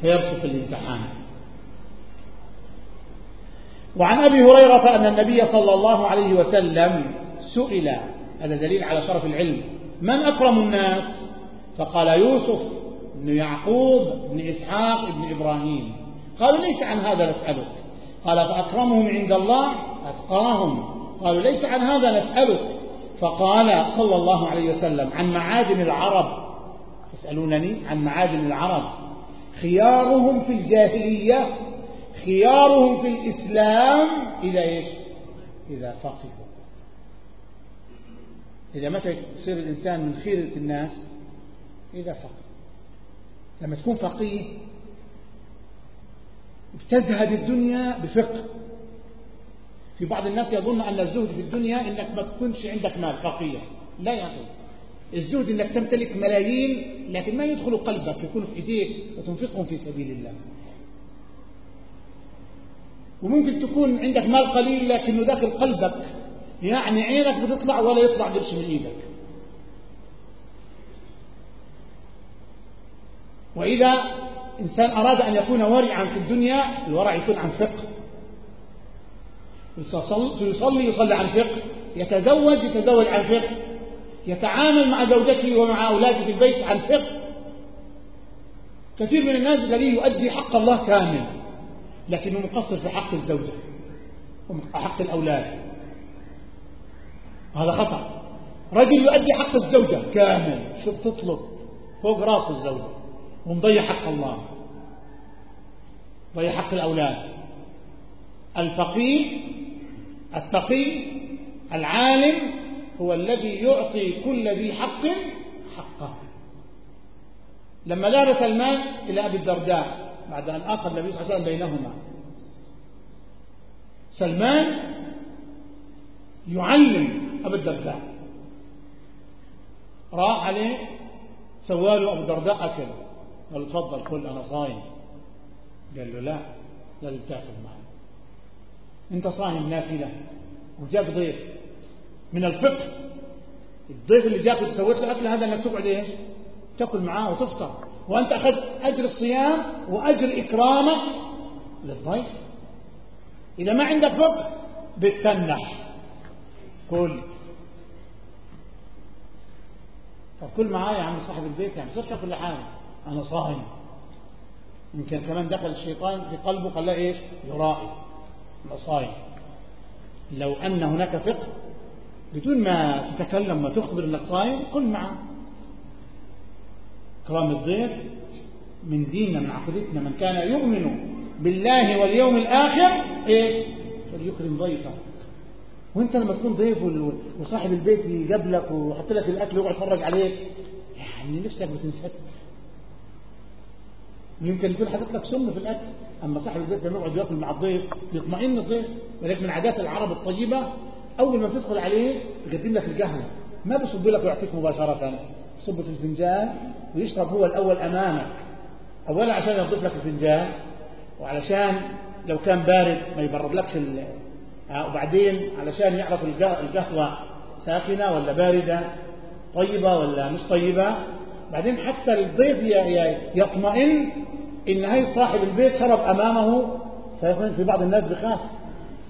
A: فيرسل في الامتحان. وعن أبي هريرة أن النبي صلى الله عليه وسلم سئل هذا دليل على شرف العلم من أكرم الناس؟ فقال يوسف بن يعقوب بن إسحاق بن إبراهيم. قالوا ليس عن هذا نسألك. قال فأكرمهم عند الله أتقاهم. قالوا ليس عن هذا نسألك. فقال صلى الله عليه وسلم عن معادن العرب. تسألونني عن معادن العرب. خيارهم في الجاهلية خيارهم في الإسلام إذا إيش؟ إذا فقهوا إذا متى يصير الإنسان من خيرة الناس؟ إذا فقه. لما تكون فقيه تزهد الدنيا بفقه. في بعض الناس يظن أن الزهد في الدنيا إنك ما تكونش عندك مال فقير. لا يا أخي. الزهد إنك تمتلك ملايين لكن ما يدخل قلبك يكون في إيديك وتنفقهم في سبيل الله. وممكن تكون عندك مال قليل لكنه داخل قلبك. يعني عينك بتطلع ولا يطلع قرش من إيدك. وإذا إنسان أراد أن يكون ورعا في الدنيا الورع يكون عن فقه. يصلي يصلي عن فقه. يتزوج يتزوج عن فقه. يتعامل مع زوجته ومع أولاده في البيت عن فقه. كثير من الناس الذي يؤدي حق الله كامل لكنه مقصر في حق الزوجة وحق الأولاد. هذا خطأ. رجل يؤدي حق الزوجة كامل. شو بتطلب فوق رأس الزوجة. ومضيع حق الله ضيع حق الأولاد. الفقيه التقي العالم هو الذي يعطي كل ذي حق حقه. لما ذهب سلمان إلى أبي الدرداء بعد أن آخذ النبي صلى الله عليه وسلم بينهما. سلمان يعلم أبو الدرداء. راح عليه سواله أبو الدرداء أكل قال له تفضل كل أنا صايم. قال له لا لازم تاكل معي أنت صايم نافلة وجاك ضيف. من الفقه الضيف اللي جاك وسويت له أكل هذا أنك تقعد إيش؟ تأكل معاه وتفطر. وأنت أخذت أجر الصيام وأجر إكرامك للضيف. إذا ما عندك فقه بتتنح. كل طب كل معايا يا عم صاحب البيت يعني صرت كل حاجة أنا صايم يمكن كمان دخل الشيطان في قلبه له إيش؟ يرائي أنا صايم لو أن هناك فقه بدون ما تتكلم وتخبر أنك صايم كل معاه كرام الضيف من ديننا من عقيدتنا من كان يؤمن بالله واليوم الآخر إيه؟ فليكرم ضيفه. وأنت لما تكون ضيف وصاحب البيت يقابلك ويحط لك الأكل ويقعد يتفرج عليك يعني نفسك بتنسك يمكن يكون حاطط لك سم في الأكل أما صاحب البيت لما يقعد يأكل مع الضيف يطمئن الضيف ولكن من عادات العرب الطيبة أول ما تدخل عليه يقدم لك القهوة. ما بيصب لك ويعطيك مباشرة يصب في الفنجان ويشرب هو الأول أمامك. اولا عشان ينظف لك الفنجان وعلشان لو كان بارد ما يبردلكش وبعدين علشان يعرف القهوة ساخنة ولا باردة طيبة ولا مش طيبة بعدين حتى الضيف يطمئن إن هي صاحب البيت شرب أمامه فيكون في بعض الناس بخاف.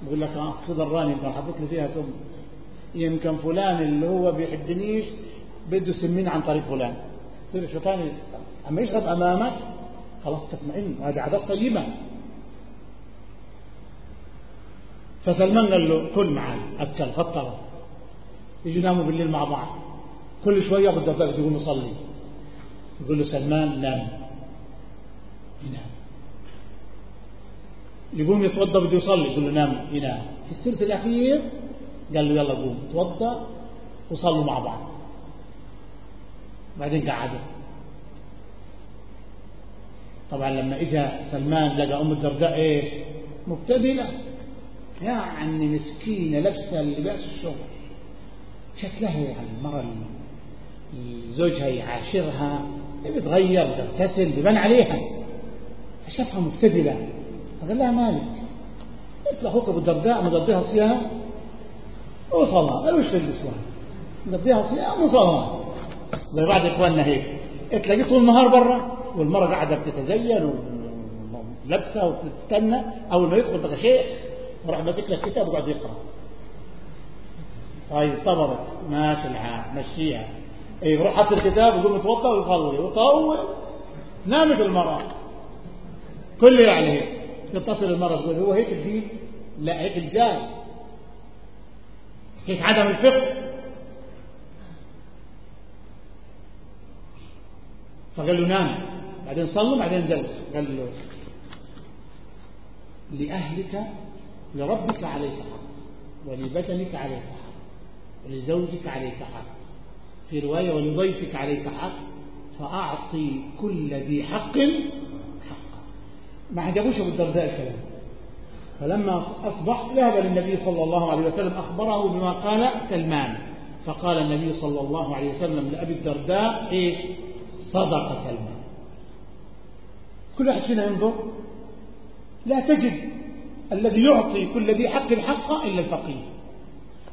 A: يقول لك آه في ضراني يمكن حطيت لي فيها سم. يمكن فلان اللي هو بيحبنيش بده يسميني عن طريق فلان. يصير الشيطان أما يشرب أمامك خلاص تطمئن. وهذه عادات طيبة. فسلمان قال له كل معانا أكل فطر. يجوا يناموا بالليل مع بعض. كل شوية أبو الدرداء يقول نصلي يقول له سلمان نام. ينام. يقوم يتوضأ بده يصلي. يقول له نام. ينام. في الثلث الأخير قال له يلا قوم توضأ وصلوا مع بعض. بعدين قعدوا. طبعا لما اجى سلمان لقى أم الدرداء إيش؟ مبتذلة. يعني مسكينة لابسة لباس الشغل. شكلها يعني المرة اللي زوجها يعاشرها. بتغير بتغتسل بيبان عليها. شافها مبتدلة فقال لها مالك؟ قلت له أخوك أبو الدرداء مقضيها صيام. وصلاة قال وش النسوان مقضيها صيام وصلاة زي بعض إخواننا هيك. تلاقيه طول النهار برا؟ والمرة قاعدة بتتزين ولابسة وبتستنى. أول ما يدخل بقى شيخ وراح ماسك لك كتاب وقعد يقرأ. طيب صبرت. ماشي الحال. مشيها. يروح حط الكتاب ويقوم يتوضا ويصلي. ويطول نامت المرأة. كل يعني هيك. تتصل المرأة تقول هو هيك الدين؟ لا هيك الجاي هيك عدم الفقه. فقال له نام. بعدين صلوا بعدين جلس. قال له لأهلك لربك عليك حق. ولبدنك عليك حق. ولزوجك عليك حق. في رواية ولضيفك عليك حق فأعطي كل ذي حق حقه. ما عجبوش أبو الدرداء الكلام. فلما أصبح ذهب للنبي صلى الله عليه وسلم أخبره بما قال سلمان. فقال النبي صلى الله عليه وسلم لأبي الدرداء إيش؟ صدق سلمان. كل واحد فينا ينظر. لا تجد الذي يعطي كل ذي حق حقه إلا الفقيه.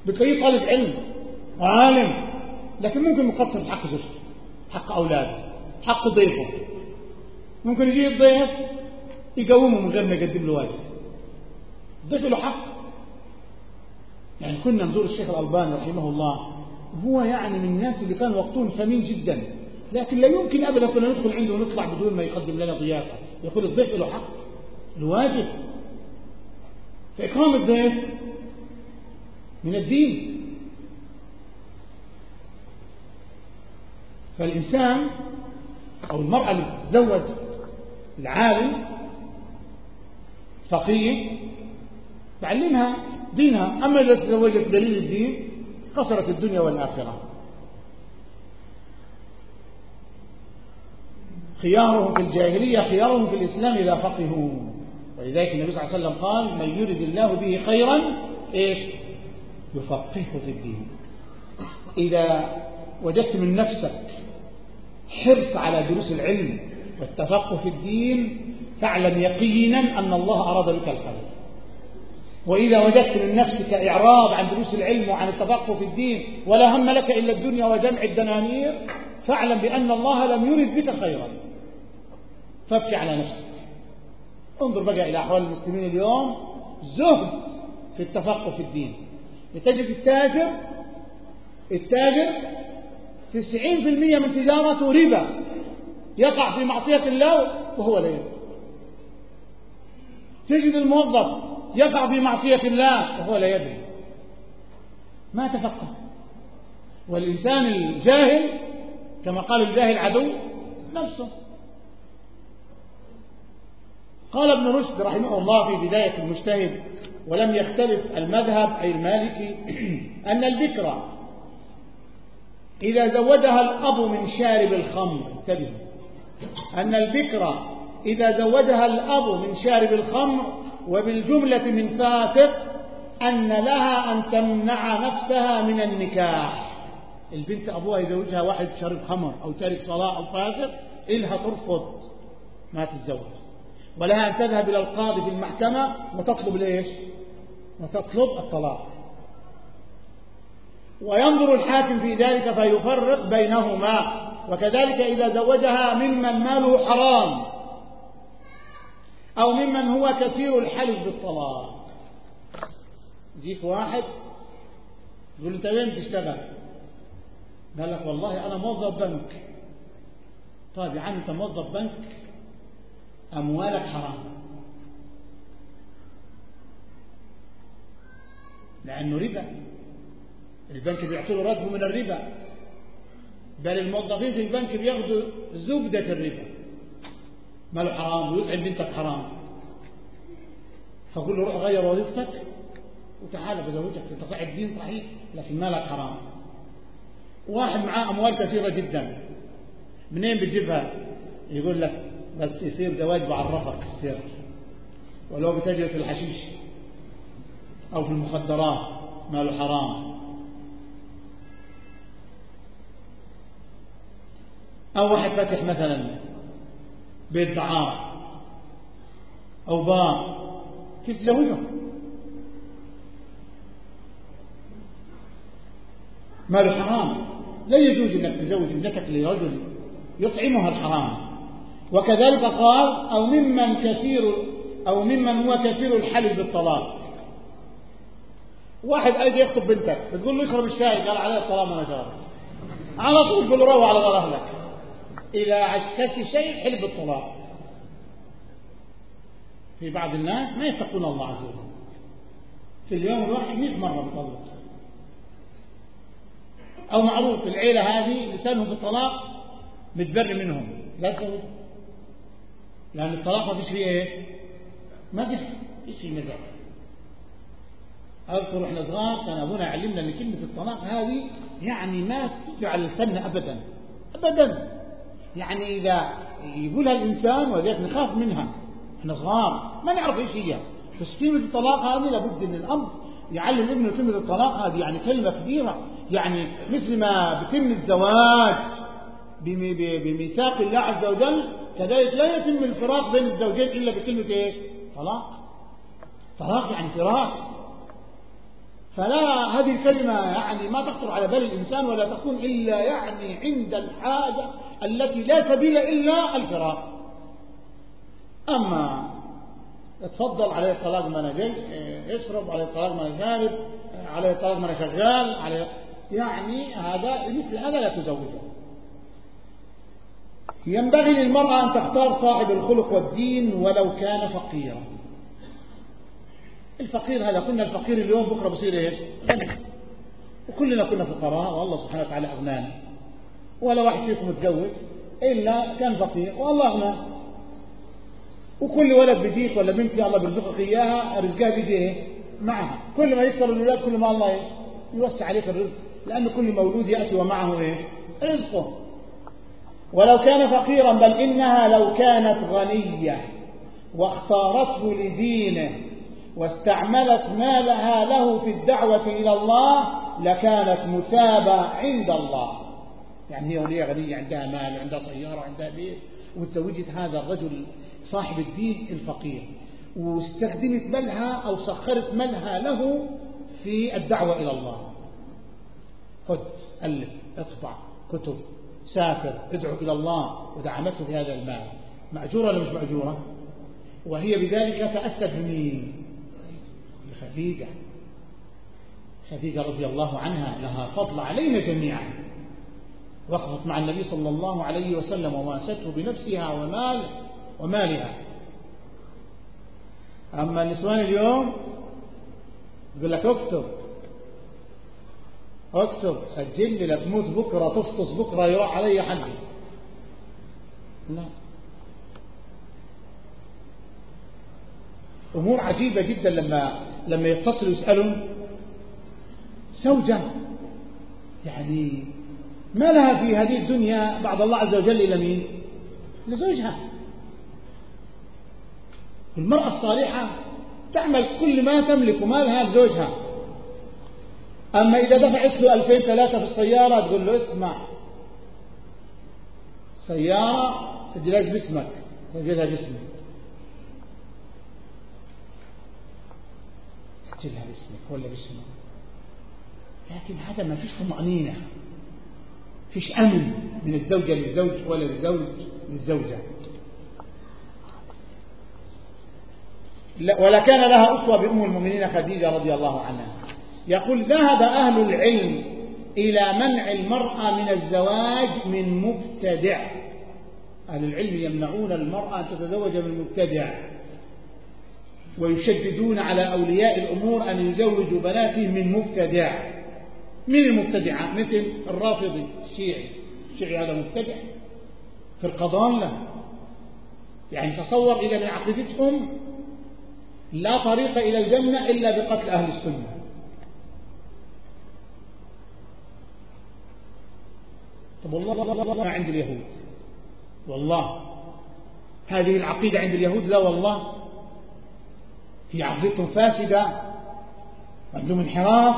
A: بتلاقيه طالب علم؟ وعالم لكن ممكن مقصر حق زوجته حق أولاده حق ضيفه. ممكن يجي الضيف يقومه من غير ما يقدم له واجب. الضيف له حق. يعني كنا نزور الشيخ الألباني رحمه الله هو يعني من الناس اللي كان وقتهم ثمين جدا. لكن لا يمكن أبدا كنا ندخل عنده ونطلع بدون ما يقدم لنا ضيافة. يقول الضيف له حق الواجب. فإكرام الضيف من الدين. فالإنسان أو المرأة اللي تتزوج العالم فقيه تعلمها دينها. أما إذا تزوجت دليل الدين خسرت الدنيا والآخرة. خيارهم في الجاهلية خيارهم في الإسلام إذا فقهوا. ولذلك النبي صلى الله عليه وسلم قال من يرد الله به خيرا إيش؟ يفقهه في الدين. إذا وجدت من نفسك حرص على دروس العلم والتفقه في الدين فاعلم يقينا أن الله أراد بك الخير. وإذا وجدت من نفسك إعراض عن دروس العلم وعن التفقه في الدين ولا هم لك إلا الدنيا وجمع الدنانير فاعلم بأن الله لم يرد بك خيرا. فابكي على نفسك. انظر بقى إلى أحوال المسلمين اليوم زهد في التفقه في الدين. لتجد التاجر التاجر تسعين في المية من تجارته ربا يقع في معصية الله وهو لا يدري. تجد الموظف يقع في معصية الله وهو لا يدري. ما تفقه. والإنسان الجاهل كما قال الجاهل عدو نفسه. قال ابن رشد رحمه الله في بداية المجتهد ولم يختلف المذهب أي المالكي أن البكرة إذا زوجها الأب من شارب الخمر انتبهوا أن البكرة إذا زوجها الأب من شارب الخمر وبالجملة من فاسق أن لها أن تمنع نفسها من النكاح. البنت أبوها يزوجها واحد شارب خمر أو تارك صلاة أو فاسق إلها ترفض ما تتزوج. ولها أن تذهب إلى القاضي في المحكمة وتطلب ليش؟ وتطلب الطلاق. وينظر الحاكم في ذلك فيفرق بينهما. وكذلك إذا زوجها ممن ماله حرام أو ممن هو كثير الحلف بالطلاق. يجيك واحد يقول انت وين بتشتغل قال لك والله أنا موظف بنك. طيب يا عم أنت موظف بنك؟ أموالك حرام. لأنه ربا. البنك بيعطوا له راتبه من الربا. بل الموظفين في البنك بياخذوا زبدة الربا. ماله حرام؟ ويطعم بنتك حرام. فقول له روح غير وظيفتك وتعالى بزوجك انت صاحب دين صحيح لكن مالك حرام. واحد معاه أموال كثيرة جدا. منين بتجيبها؟ يقول لك بس يصير زواج بعرفك السر ولو بتجري في الحشيش أو في المخدرات ماله حرام. أو واحد فاتح مثلا بيت دعارة أو بار كيف تزوجه ماله حرام. لا يجوز إنك تزوج ابنتك لرجل يطعمها الحرام. وكذلك قال أو ممن كثير أو ممن هو كثير الحلف بالطلاق. واحد أجي يخطب بنتك بتقول له اشرب الشاي قال عليه الطلاق ما على طول تقول له روح على دار أهلك. اذا عشكت شيء حلف بالطلاق في بعض الناس ما يتقون الله عز وجل. في اليوم الواحد 100 مرة بيطلق أو معروف العيلة هذه لسانهم في الطلاق متبر منهم. لا تزوج. لأن الطلاق ما فيش فيه إيش؟ مزح فيش فيه مزح أذكر إحنا صغار كان أبونا يعلمنا أن كلمة الطلاق هذه يعني ما تجي على أبدا. أبدا. يعني إذا يقولها الإنسان وذلك نخاف منها. إحنا صغار ما نعرف إيش هي. بس كلمة الطلاق هذه لابد من الأمر يعلم ابنه كلمة الطلاق هذه يعني كلمة كبيرة. يعني مثل ما بيتم الزواج بميثاق الله عز وجل كذلك لا يتم الفراق بين الزوجين إلا بكلمة إيش؟ طلاق. طلاق يعني فراق. فلا هذه الكلمة يعني ما تخطر على بال الإنسان ولا تكون إلا يعني عند الحاجة التي لا سبيل إلا الفراق. أما تفضل عليه الطلاق ما أنا جاي اشرب عليه الطلاق ما أنا شارب عليه الطلاق ما أنا شغال عليه يعني هذا مثل هذا لا تزوجه. ينبغي للمرأة أن تختار صاحب الخلق والدين ولو كان فقيرا. الفقير هذا كنا الفقير اليوم بكرة بصير إيش؟ وكلنا كنا فقراء والله سبحانه وتعالى أغنانا ولا واحد فيكم متزوج إلا كان فقير والله أغناه وكل ولد بيجيك ولا بنت الله بيرزقك إياها رزقها بيجي إيه معها. كل ما يكثر الولاد كل ما الله يوسع عليك الرزق. لأن كل مولود يأتي ومعه إيه رزقه. ولو كان فقيرا بل إنها لو كانت غنية واختارته لدينه. واستعملت مالها له في الدعوة إلى الله لكانت مثابة عند الله. يعني هي ولية غنية عندها مال وعندها سيارة وعندها بيت وتزوجت هذا الرجل صاحب الدين الفقير واستخدمت مالها أو سخرت مالها له في الدعوة إلى الله. خذ ألف اطبع كتب سافر ادعو إلى الله ودعمته بهذا المال. مأجورة ولا مش مأجورة؟ وهي بذلك تأسد بمين؟ بخديجة خديجة رضي الله عنها لها فضل علينا جميعا. وقفت مع النبي صلى الله عليه وسلم وواسته بنفسها ومال ومالها. أما النسوان اليوم يقول لك اكتب. اكتب. سجل لي لا تموت بكرة تفطس بكرة يروح علي حقي. لا. أمور عجيبة جدا لما لما يتصلوا يسألوا زوجة. يعني ما لها في هذه الدنيا بعد الله عز وجل إلى مين؟ لزوجها. المرأة الصالحة تعمل كل ما تملك مالها لزوجها. أما إذا دفعت له ألفين ثلاثة في السيارة تقول له اسمع. سيارة سجلها باسمك سجلها باسمك. سجلها باسمك ولا باسمك. لكن هذا ما فيش طمأنينة فيش أمن من الزوجة للزوج ولا الزوج للزوجة. ولا كان لها أسوة بأم المؤمنين خديجة رضي الله عنها. يقول ذهب أهل العلم إلى منع المرأة من الزواج من مبتدع. أهل العلم يمنعون المرأة أن تتزوج من مبتدع. ويشددون على أولياء الأمور أن يزوجوا بناتهم من مبتدع. من المبتدعة مثل الرافضي الشيعي. الشيعي هذا مبتدع. في القضان له. يعني تصور إذا من عقيدتهم لا طريق إلى الجنة إلا بقتل أهل السنة. طب والله ما عند اليهود؟ والله. هذه العقيدة عند اليهود؟ لا والله. هي عقيدتهم فاسدة عندهم انحراف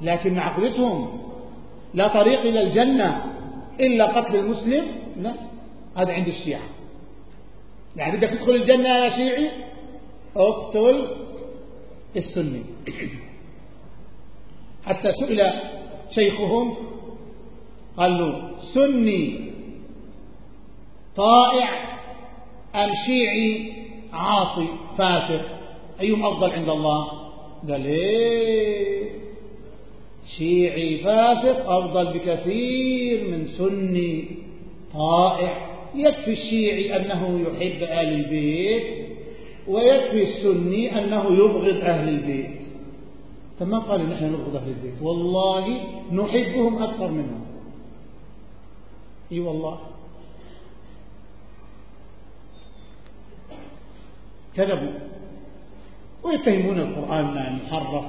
A: لكن عقيدتهم لا طريق إلى الجنة إلا قتل المسلم لا هذا عند الشيعة. يعني بدك تدخل الجنة يا شيعي اقتل السني. حتى سئل شيخهم قال له سني طائع أم شيعي عاصي فاسق. أيهم أفضل عند الله؟ قال إيه شيعي فاسق أفضل بكثير من سني. طائع يكفي الشيعي أنه يحب آل البيت ويكفي السني أنه يبغض أهل البيت. فما قال نحن نبغض أهل البيت؟ والله نحبهم أكثر منهم. أي والله. كذبوا. ويتهمون القرآن محرف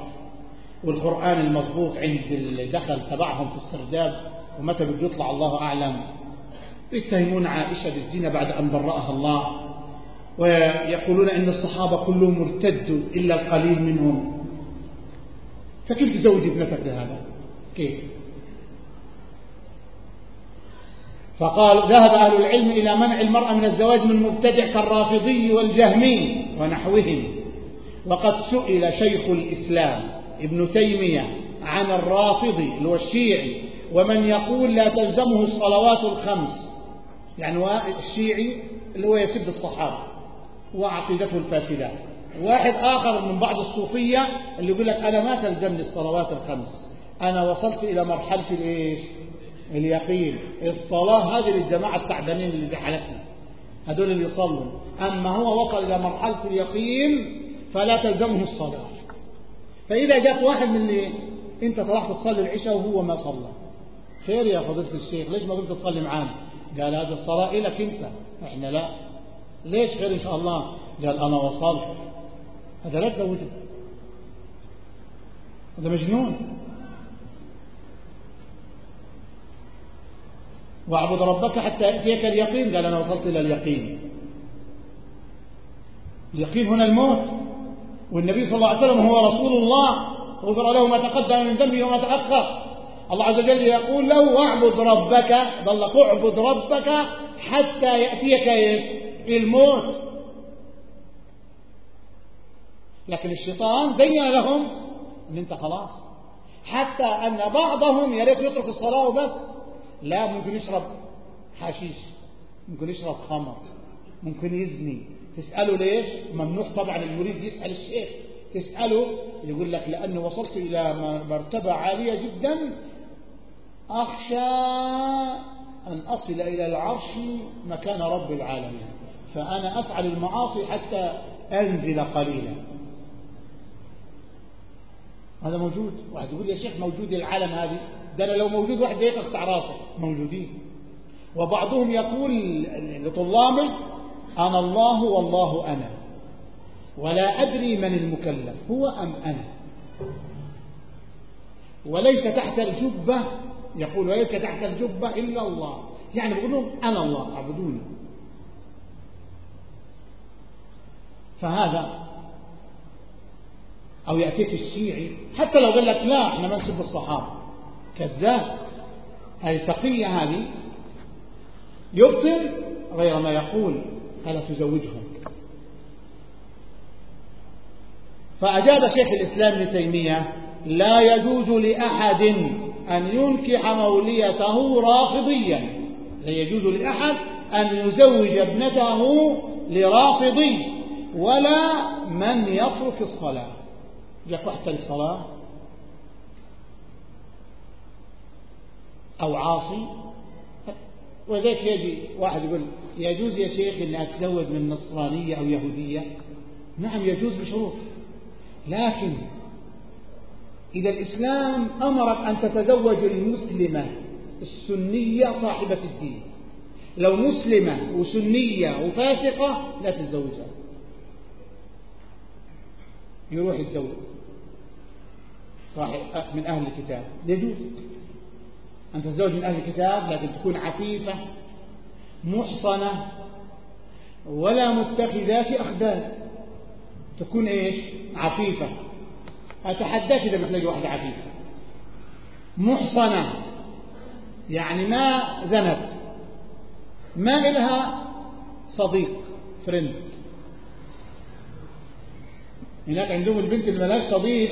A: والقرآن المضبوط عند اللي دخل تبعهم في السرداب ومتى بده يطلع الله أعلم. يتهمون عائشة بالزنا بعد أن برأها الله. ويقولون إن الصحابة كلهم ارتدوا إلا القليل منهم. فكيف تزوج ابنتك بهذا؟ كيف؟ فقال ذهب أهل العلم إلى منع المرأة من الزواج من مبتدع كالرافضي والجهمي ونحوهم. وقد سئل شيخ الإسلام ابن تيمية عن الرافضي اللي هو الشيعي ومن يقول لا تلزمه الصلوات الخمس يعني الشيعي اللي هو يسب الصحابة وعقيدته الفاسدة. واحد آخر من بعض الصوفية اللي يقول لك أنا ما تلزمني الصلوات الخمس أنا وصلت إلى مرحلة الإيش؟ اليقين. الصلاة هذه للجماعة التعبانين اللي زحلتنا هذول اللي يصلوا أما هو وصل إلى مرحلة اليقين فلا تلزمه الصلاة. فإذا جاءت واحد من اللي أنت طلعت تصلي العشاء وهو ما صلى. خير يا فضيلة الشيخ ليش ما قلت تصلي معانا؟ قال هذا الصلاة لك أنت. إحنا لا. ليش خير إن شاء الله؟ قال أنا وصلت. هذا لا تزوجه هذا مجنون. واعبد ربك حتى يأتيك اليقين. قال أنا وصلت إلى اليقين. اليقين هنا الموت. والنبي صلى الله عليه وسلم هو رسول الله غفر له ما تقدم من ذنبه وما تأخر. الله عز وجل يقول له واعبد ربك ظلك أعبد ربك حتى يأتيك الموت. لكن الشيطان زين لهم إن أنت خلاص. حتى أن بعضهم يا ريت يترك الصلاة وبس. لا ممكن يشرب حشيش ممكن يشرب خمر ممكن يزني. تسأله ليش؟ ممنوع طبعا المريد يسأل الشيخ. تسأله يقول لك لأنه وصلت إلى مرتبة عالية جدا أخشى أن أصل إلى العرش مكان رب العالمين. فأنا أفعل المعاصي حتى أنزل قليلا. هذا موجود؟ واحد يقول يا شيخ موجود العالم هذه؟ ده أنا لو موجود واحد يقطع راسه. موجودين. وبعضهم يقول لطلابه أنا الله والله أنا. ولا أدري من المكلف هو أم أنا؟ وليس تحت الجبة يقول وليس تحت الجبة إلا الله. يعني لهم أنا الله أعبدوني. فهذا أو يأتيك الشيعي حتى لو قال لك لا إحنا ما نسب الصحابة. كذاب. هذه التقية هذه. يبطل غير ما يقول. ألا تزوجهم. فأجاب شيخ الإسلام ابن تيمية لا يجوز لأحد أن ينكح موليته رافضيا. لا يجوز لأحد أن يزوج ابنته لرافضي ولا من يترك الصلاة. جاك واحد ترك صلاة أو عاصي؟ وذلك يجي واحد يقول يجوز يا شيخ أن أتزوج من نصرانية أو يهودية؟ نعم يجوز بشروط. لكن إذا الإسلام أمرك أن تتزوج المسلمة السنية صاحبة الدين. لو مسلمة وسنية وفاسقة لا تتزوجها. يروح يتزوج. صاحب من أهل الكتاب. يجوز. أن تتزوج من أهل الكتاب لكن تكون عفيفة محصنة ولا متخذات أخدان تكون إيش؟ عفيفة. أتحداك إذا بتلاقي واحدة عفيفة. محصنة. يعني ما زنت ما إلها صديق فريند هناك عندهم البنت اللي ملهاش صديق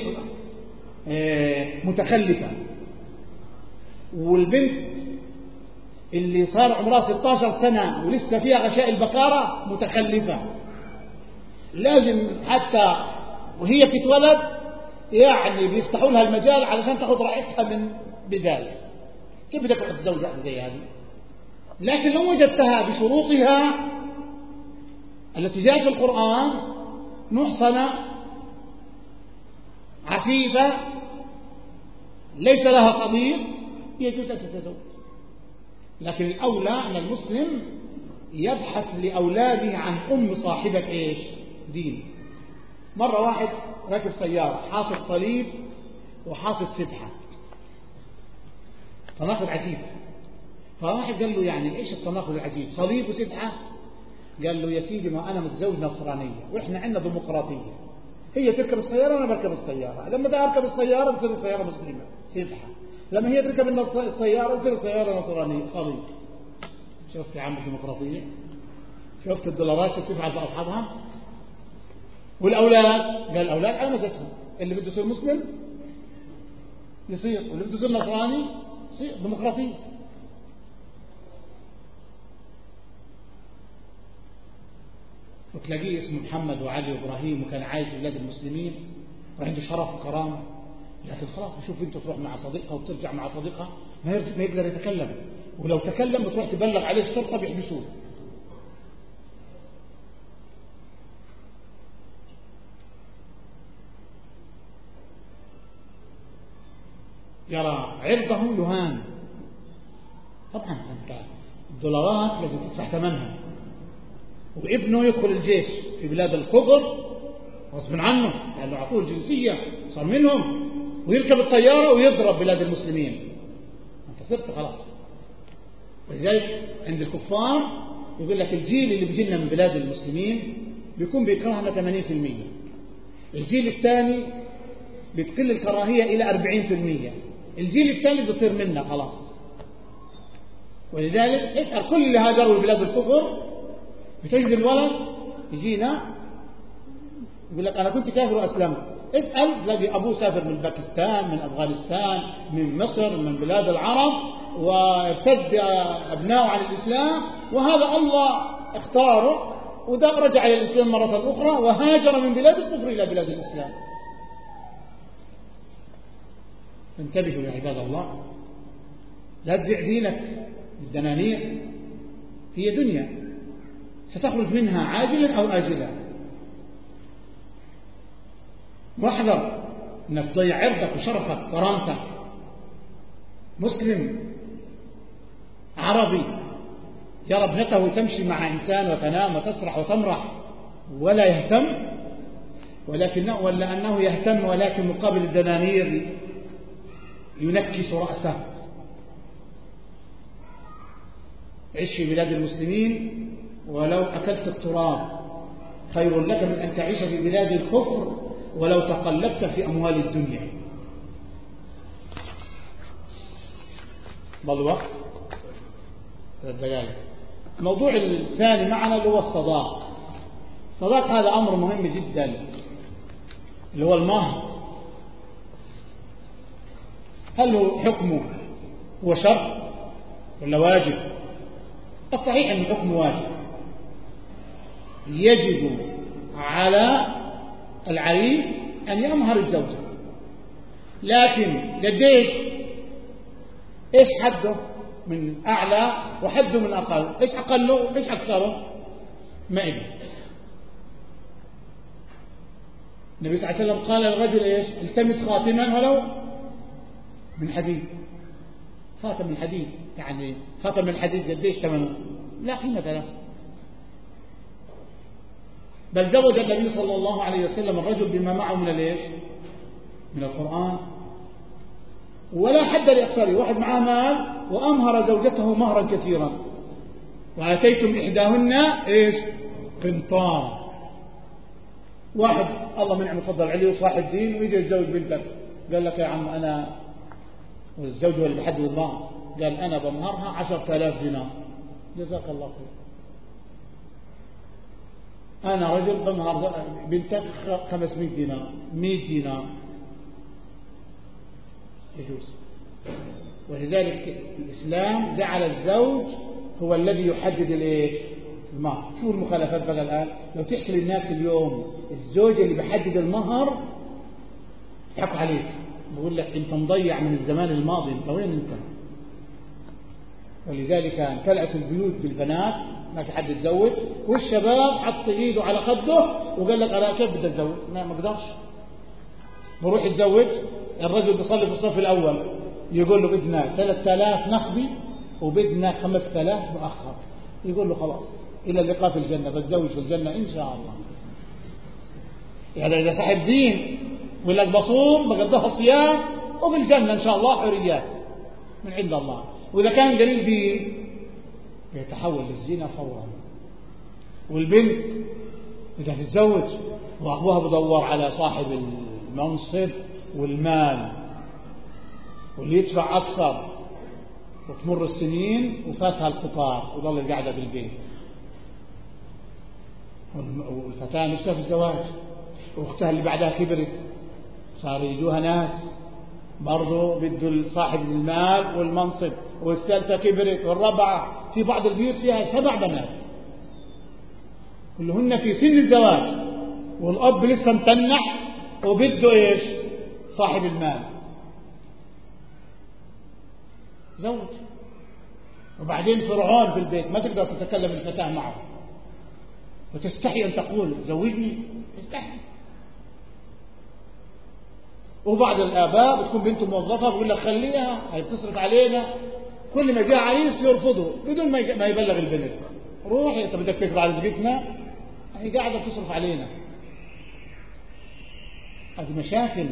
A: آه، متخلفة. والبنت اللي صار عمرها 16 سنة ولسه فيها غشاء البكارة متخلفة. لازم حتى وهي بتتولد يعني بيفتحوا لها المجال علشان تاخذ راحتها من بذلك كيف بدك تتزوج واحدة زي هذه؟ لكن لو وجدتها بشروطها التي جاءت في القرآن محصنة عفيفة ليس لها صديق يجوز أن تتزوج. لكن الأولى أن المسلم يبحث لأولاده عن أم صاحبة إيش؟ دين. مرة واحد راكب سيارة حاطط صليب وحاطط سبحة تناقض عجيب. فواحد قال له يعني إيش التناقض العجيب؟ صليب وسبحة قال له يا سيدي ما أنا متزوج نصرانية وإحنا عندنا ديمقراطية. هي تركب السيارة وأنا بركب السيارة. لما ده أركب السيارة بتصير السيارة مسلمة. سبحة لما هي تركب السيارة بتصير السيارة نصرانية صليب. شفت يا عم الديمقراطية؟ شفت الدولارات شفت تفعل في أصحابها؟ والأولاد قال الأولاد على مزاجهم. اللي بده يصير مسلم يصير واللي بده يصير نصراني يصير ديمقراطية وتلاقيه اسمه محمد وعلي وإبراهيم وكان عايش في بلاد المسلمين وعنده شرف وكرامة. لكن خلاص بشوف بنته تروح مع صديقها وترجع مع صديقها ما يقدر يتكلم. ولو تكلم بتروح تبلغ عليه الشرطه بيحبسوه. يرى عرضه يهان. طبعا أنت الدولارات لازم تدفع ثمنها. وابنه يدخل الجيش في بلاد الكفر غصب عنه لأنه اعطوه الجنسيه صار منهم. ويركب الطيارة ويضرب بلاد المسلمين. أنت صرت خلاص. ولذلك عند الكفار يقول لك الجيل اللي بيجي لنا من بلاد المسلمين بيكون بيكرهنا 80% الجيل الثاني بتقل الكراهية إلى 40% الجيل الثالث بصير منا خلاص. ولذلك اسأل كل اللي هاجروا لبلاد الكفر بتجد الولد يجينا يقول لك أنا كنت كافر وأسلمت. اسال تلاقي ابوه سافر من باكستان من أفغانستان من مصر من بلاد العرب وارتد ابنائه عن الإسلام وهذا الله اختاره وده رجع إلى الإسلام مرة أخرى وهاجر من بلاد الكفر إلى بلاد الإسلام. انتبهوا يا عباد الله لا تبيع دينك بالدنانير هي دنيا. ستخرج منها عاجلا أو آجلا. واحذر إنك تضيع عرضك وشرفك كرامتك مسلم عربي يرى ابنته تمشي مع إنسان وتنام وتسرح وتمرح ولا يهتم ولكنه ولا أنه يهتم ولكن مقابل الدنانير ينكس رأسه. عش في بلاد المسلمين ولو أكلت التراب خير لك من أن تعيش في بلاد الكفر ولو تقلبت في أموال الدنيا. ضل وقت. الموضوع الثاني معنا اللي هو الصداق. الصداق هذا أمر مهم جدا. اللي هو المهر. هل هو حكمه هو شرط ولا واجب؟ الصحيح أن الحكم واجب. يجب على العريس أن يمهر الزوجة. لكن قديش إيش حده من أعلى وحده من أقل؟ إيش أقله؟ إيش أكثره؟ ما إله النبي صلى الله عليه وسلم قال للرجل إيش؟ التمس خاتما ولو من حديد. خاتم من حديد يعني خاتم من حديد قديش ثمنه. لا قيمة له. بل زوج النبي صلى الله عليه وسلم الرجل بما معه من الإيش؟ من القرآن. ولا حد لأكثره واحد معاه مال وأمهر زوجته مهرا كثيرا. وآتيتم إحداهن إيش؟ قنطار. واحد الله منعم فضل عليه وصاحب دين ويجي يتزوج بنتك. قال لك يا عم أنا والزوج اللي بيحدد المهر قال أنا بمهرها عشرة آلاف دينار. جزاك الله خير. أنا رجل بمهر بنتك 500 دينار 100 دينار. يجوز. ولذلك الإسلام جعل الزوج هو الذي يحدد الإيش؟ المهر. شو المخالفات بقى الآن. لو تحكي للناس اليوم الزوج اللي بيحدد المهر يضحك عليك. بقول لك أنت مضيع من الزمان الماضي أنت وين أنت؟ ولذلك امتلأت البيوت بالبنات ما في حد يتزوج والشباب حط إيده على خده وقال لك أنا كيف بدي اتزوج ما أقدرش. بروح يتزوج الرجل بيصلي في الصف الأول يقول له بدنا 3000 نقدي وبدنا 5000 مؤخر. يقول له خلاص إلى اللقاء في الجنة بتزوج في الجنة إن شاء الله. يعني إذا صاحب دين يقول لك بصوم بقضيها صيام وفي الجنة إن شاء الله حريات من عند الله. وإذا كان قليل دين يتحول للزنا فورا. والبنت إذا تتزوج وأبوها بدور على صاحب المنصب والمال واللي يدفع أكثر وتمر السنين وفاتها القطار وظل قاعدة بالبيت. والفتاة نفسها في الزواج وأختها اللي بعدها كبرت. صار يجوها ناس برضه بده صاحب المال والمنصب والثالثة كبرت والرابعة في بعض البيوت فيها سبع بنات. كلهن في سن الزواج. والأب لسه متنح وبده إيش؟ صاحب المال. زوج. وبعدين فرعون في البيت ما تقدر تتكلم الفتاة معه. وتستحي أن تقول زوجني؟ تستحي. وبعض الآباء بتكون بنته موظفة بيقول لك خليها هي بتصرف علينا. كل ما جاء عريس يرفضه بدون ما يبلغ البنت روحي انت بدك تكبر على رزقتنا هي قاعدة تصرف علينا. هذه مشاكل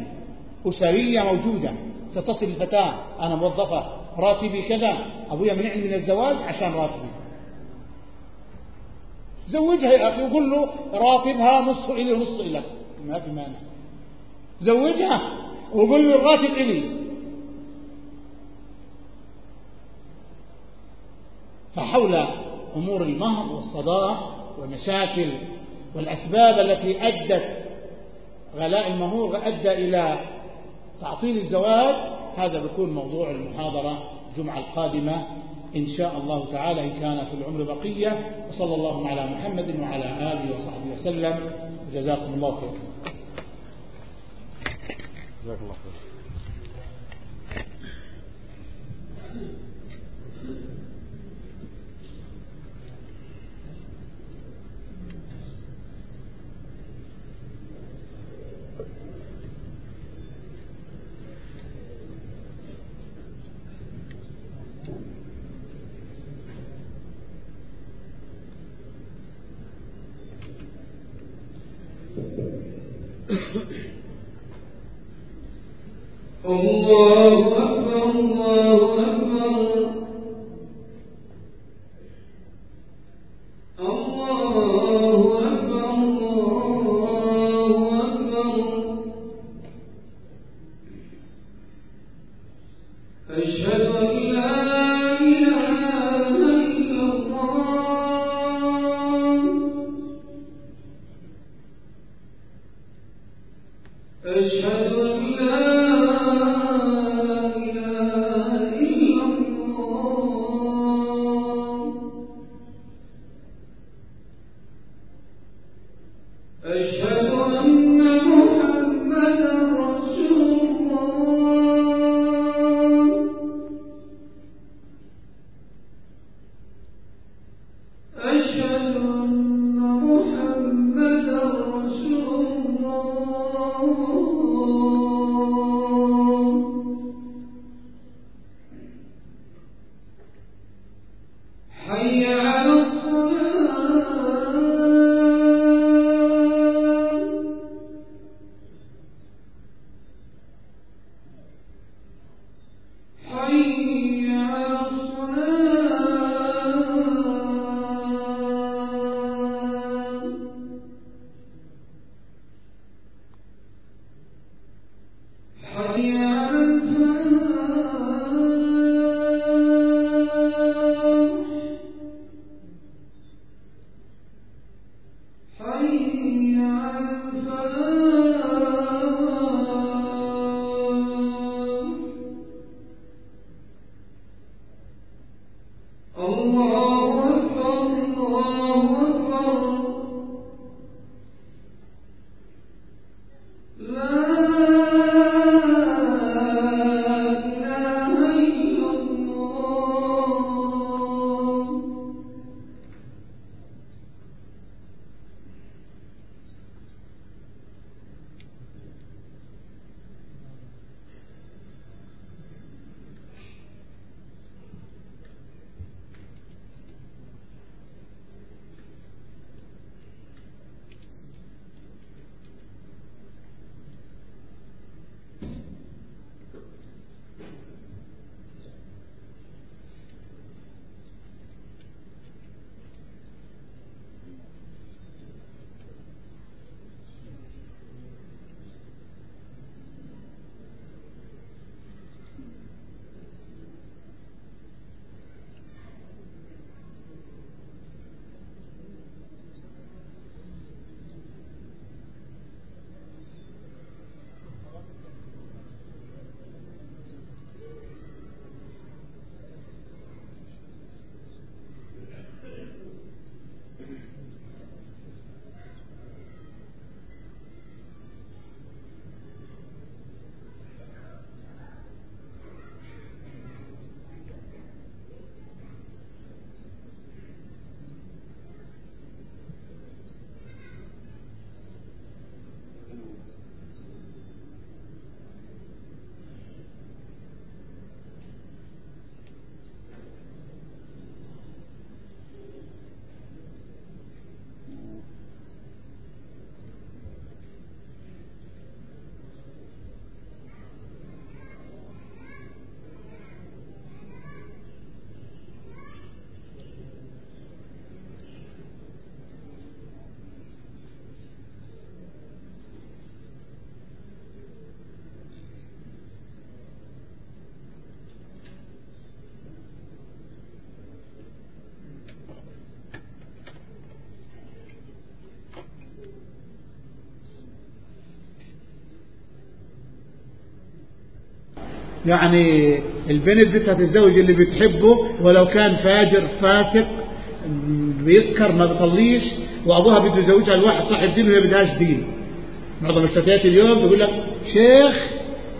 A: أسرية موجودة تتصل الفتاة أنا موظفة راتبي كذا أبويا منعني من الزواج عشان راتبي. زوجها يا أخي وقول له راتبها نص إلي ونص إلك. ما في مانع. زوجها وقول له الراتب إلي. فحول أمور المهر والصداق والمشاكل والأسباب التي أدت غلاء المهور أدى إلى تعطيل الزواج هذا بيكون موضوع المحاضرة الجمعة القادمة إن شاء الله تعالى إن كان في العمر بقية. وصلى الله على محمد وعلى آله وصحبه وسلم. جزاكم الله خير جزاك الله خير
B: الله
A: يعني البنت بدها تتزوج اللي بتحبه ولو كان فاجر فاسق بيسكر ما بيصليش وأبوها بده يزوجها لواحد صاحب دين وهي بدهاش دين. معظم الفتيات اليوم بيقول لك شيخ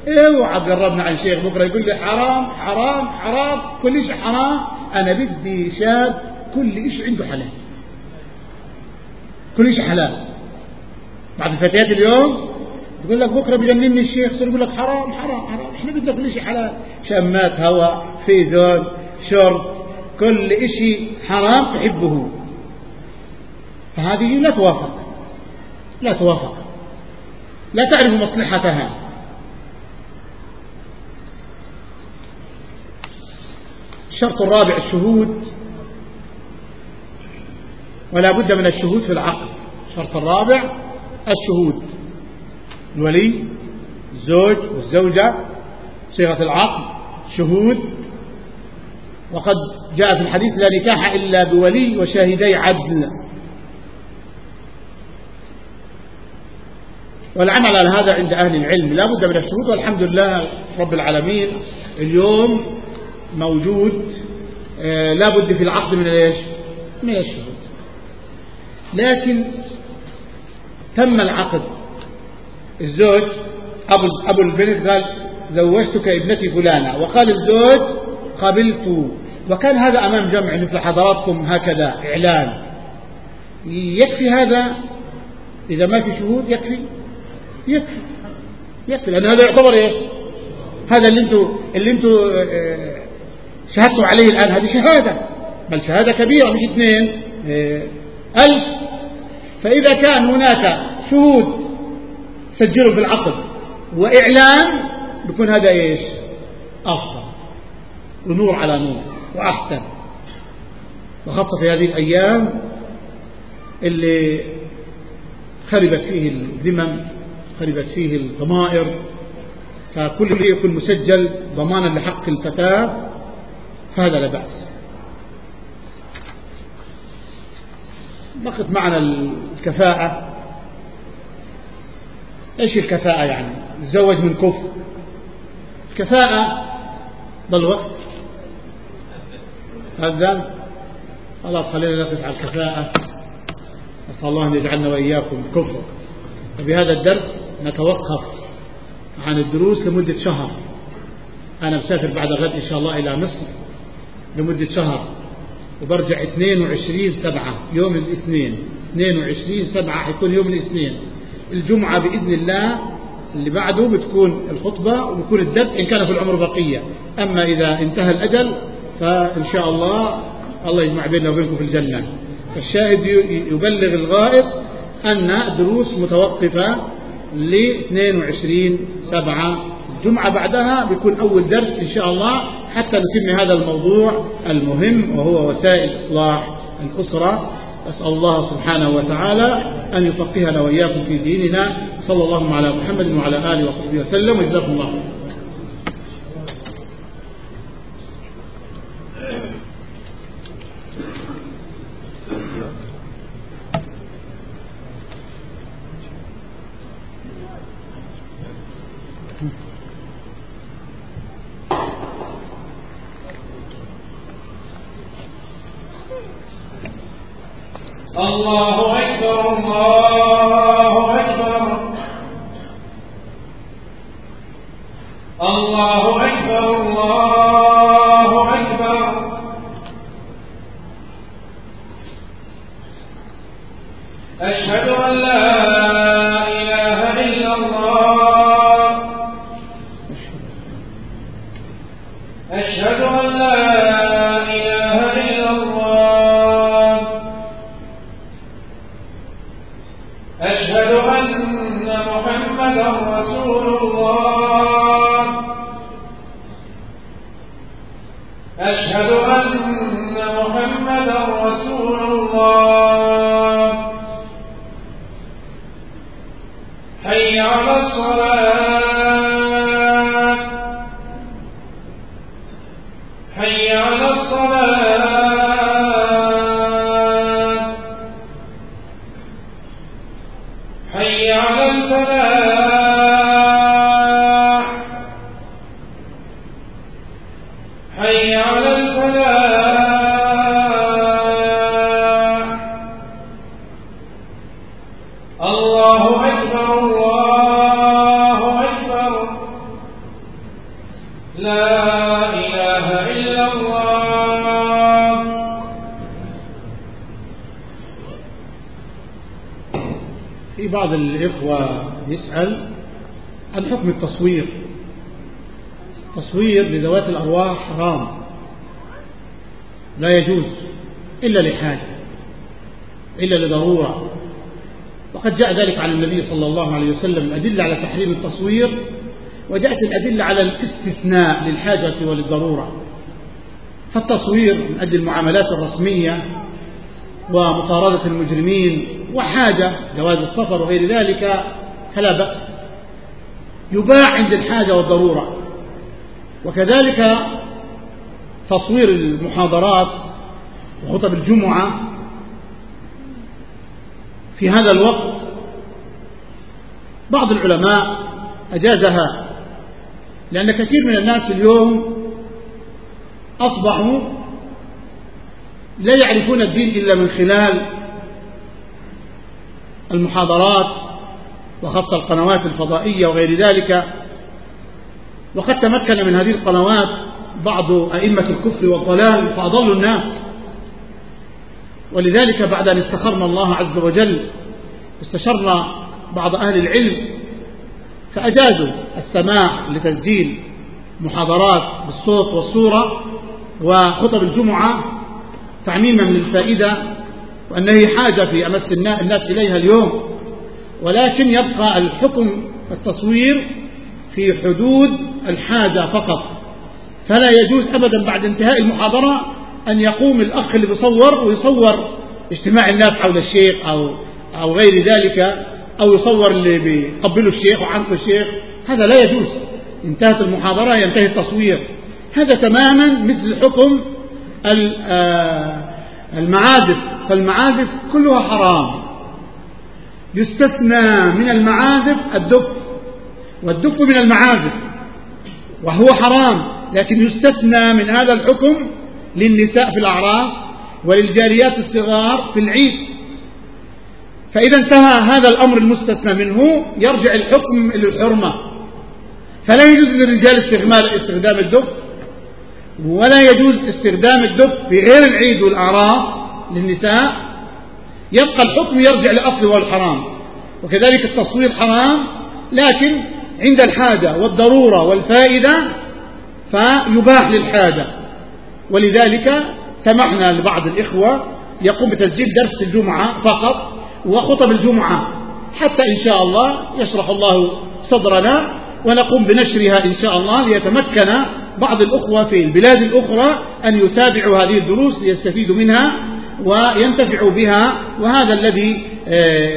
A: اوعى تقربنا عن شيخ بكرة. يقول لي حرام حرام حرام كل شيء حرام أنا بدي شاب كل شيء عنده حلال. كل شيء حلال. بعض الفتيات اليوم تقول لك بكرة بجنني الشيخ يصير يقول لك حرام حرام حرام. إحنا بدنا كل شيء حلال. شمات هواء فيزون شرب كل شيء حرام تحبه. فهذه لا توافق. لا توافق. لا تعرف مصلحتها. الشرط الرابع الشهود. ولا بد من الشهود في العقد. الشرط الرابع الشهود. الولي الزوج والزوجة صيغة العقد شهود. وقد جاء في الحديث لا نكاح إلا بولي وشاهدي عدل. والعمل على هذا عند أهل العلم. لا بد من الشهود والحمد لله رب العالمين اليوم موجود. آه، لا بد في العقد من إيش؟ من الشهود. لكن تم العقد. الزوج أبو, أبو البنت قال زوجتك ابنتي فلانة. وقال الزوج قبلت. وكان هذا أمام جمع مثل حضراتكم هكذا إعلان. يكفي هذا؟ إذا ما في شهود يكفي؟ يكفي. يكفي لأن هذا يعتبر إيه هذا اللي أنتم اللي أنتم آه، شهدتم عليه الآن هذه شهادة. بل شهادة كبيرة مش اثنين. آه، ألف. فإذا كان هناك شهود سجلوا في العقد. وإعلان بيكون هذا إيش؟ أفضل. ونور على نور. وأحسن. وخاصة في هذه الأيام اللي خربت فيه الذمم خربت فيه الضمائر. فكل يكون مسجل ضمانا لحق الفتاة فهذا لا بأس. بقت معنا الكفاءة. إيش الكفاءة يعني؟ تزوج من كفر. الكفاءة ضل وقت. هذا خلاص خلينا نقف على الكفاءة. نسأل الله أن يجعلنا وإياكم كفر. وبهذا الدرس نتوقف عن الدروس لمدة شهر. أنا مسافر بعد غد إن شاء الله إلى مصر لمدة شهر. وبرجع 22 سبعة يوم الاثنين. 22 سبعة حيكون يوم الاثنين. الجمعة بإذن الله اللي بعده بتكون الخطبة وبكون الدرس إن كان في العمر بقية. أما إذا انتهى الأجل فإن شاء الله الله يجمع بيننا وبينكم في الجنة. فالشاهد يبلغ الغائب أن دروس متوقفة ل 22 سبعة. الجمعة بعدها بيكون أول درس إن شاء الله حتى نتم هذا الموضوع المهم وهو وسائل إصلاح الأسرة. أسأل الله سبحانه وتعالى أن يفقهنا وإياكم في ديننا. صلى الله على محمد وعلى آله وصحبه وسلم. وجزاكم الله
C: الله أكبر الله
A: التصوير. تصوير لذوات الأرواح حرام. لا يجوز إلا لحاجة إلا لضرورة. وقد جاء ذلك عن النبي صلى الله عليه وسلم الأدلة على تحريم التصوير وجاءت الأدلة على الاستثناء للحاجة وللضرورة. فالتصوير من أجل المعاملات الرسمية ومطاردة المجرمين وحاجة جواز السفر وغير ذلك فلا بأس. يباع عند الحاجة والضرورة. وكذلك تصوير المحاضرات وخطب الجمعة في هذا الوقت بعض العلماء أجازها لأن كثير من الناس اليوم أصبحوا لا يعرفون الدين إلا من خلال المحاضرات وخاصة القنوات الفضائية وغير ذلك. وقد تمكن من هذه القنوات بعض أئمة الكفر والضلال فأضلوا الناس. ولذلك بعد أن استخرنا الله عز وجل استشرنا بعض أهل العلم فأجازوا السماع لتسجيل محاضرات بالصوت والصورة وخطب الجمعة تعميما للفائدة وأنه حاجة في أمس الناس إليها اليوم. ولكن يبقى الحكم التصوير في حدود الحاجة فقط. فلا يجوز أبدا بعد انتهاء المحاضرة أن يقوم الأخ اللي بيصور ويصور اجتماع الناس حول الشيخ أو, أو غير ذلك أو يصور اللي بيقبلوا الشيخ وعنق الشيخ. هذا لا يجوز. انتهت المحاضرة ينتهي التصوير. هذا تماما مثل حكم المعازف. فالمعازف كلها حرام. يستثنى من المعازف الدف والدف من المعازف وهو حرام لكن يستثنى من هذا الحكم للنساء في الأعراس وللجاريات الصغار في العيد. فإذا انتهى هذا الأمر المستثنى منه يرجع الحكم للحرمة. فلا يجوز للرجال استعمال استخدام الدف ولا يجوز استخدام الدف في غير العيد والأعراس للنساء. يبقى الحكم يرجع لأصله والحرام وكذلك التصوير حرام لكن عند الحاجة والضرورة والفائدة فيباح للحاجة. ولذلك سمحنا لبعض الإخوة يقوم بتسجيل درس الجمعة فقط وخطب الجمعة حتى إن شاء الله يشرح الله صدرنا ونقوم بنشرها إن شاء الله ليتمكن بعض الأخوة في البلاد الأخرى أن يتابعوا هذه الدروس ليستفيدوا منها. وينتفعوا بها وهذا الذي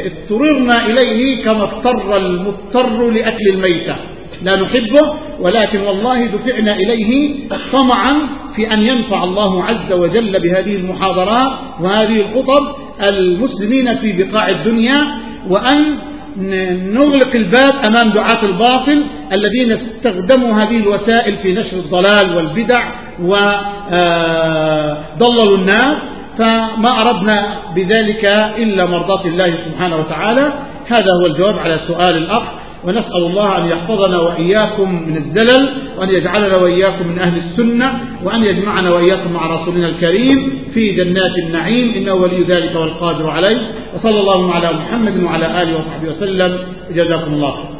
A: اضطررنا إليه كما اضطر المضطر لأكل الميتة. لا نحبه ولكن والله دفعنا إليه طمعا في أن ينفع الله عز وجل بهذه المحاضرات وهذه الخطب المسلمين في بقاع الدنيا وأن نغلق الباب أمام دعاة الباطل الذين استخدموا هذه الوسائل في نشر الضلال والبدع وضللوا الناس. فما أردنا بذلك إلا مرضاة الله سبحانه وتعالى. هذا هو الجواب على سؤال الأخ. ونسأل الله أن يحفظنا وإياكم من الزلل وأن يجعلنا وإياكم من أهل السنة وأن يجمعنا وإياكم مع رسولنا الكريم في جنات النعيم. إنه ولي ذلك والقادر عليه. وصلى الله على محمد وعلى آله وصحبه وسلم. جزاكم الله خير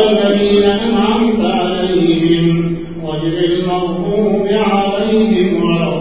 A: صراط الذين أنعمت عليهم غير المغضوب عليهم ولا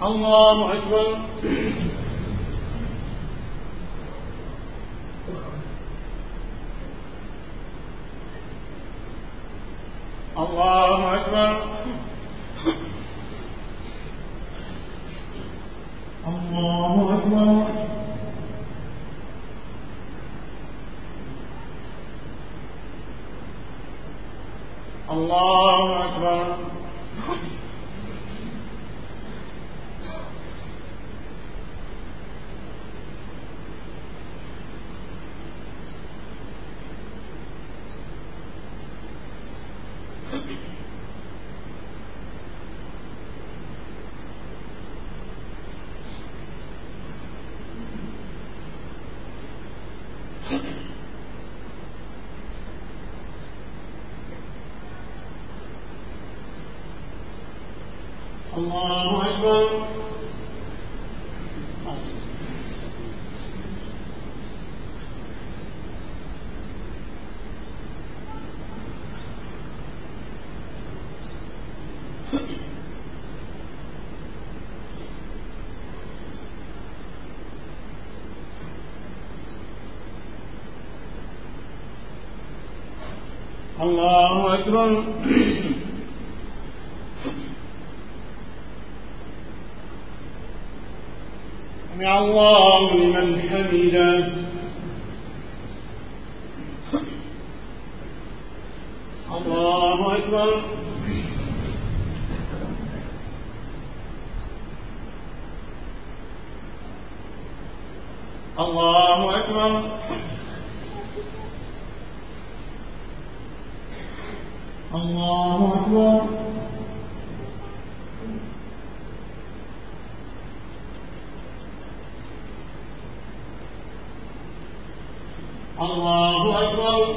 A: اللہ اکبر اللہ اکبر اللہ اکبر اللہ الله أكبر سمع الله لمن حمده الله أكبر الله أكبر الله أكبر الله أكبر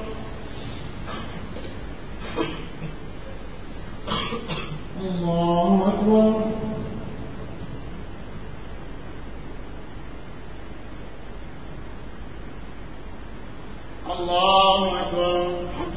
A: اللہ اکبر اللہ اکبر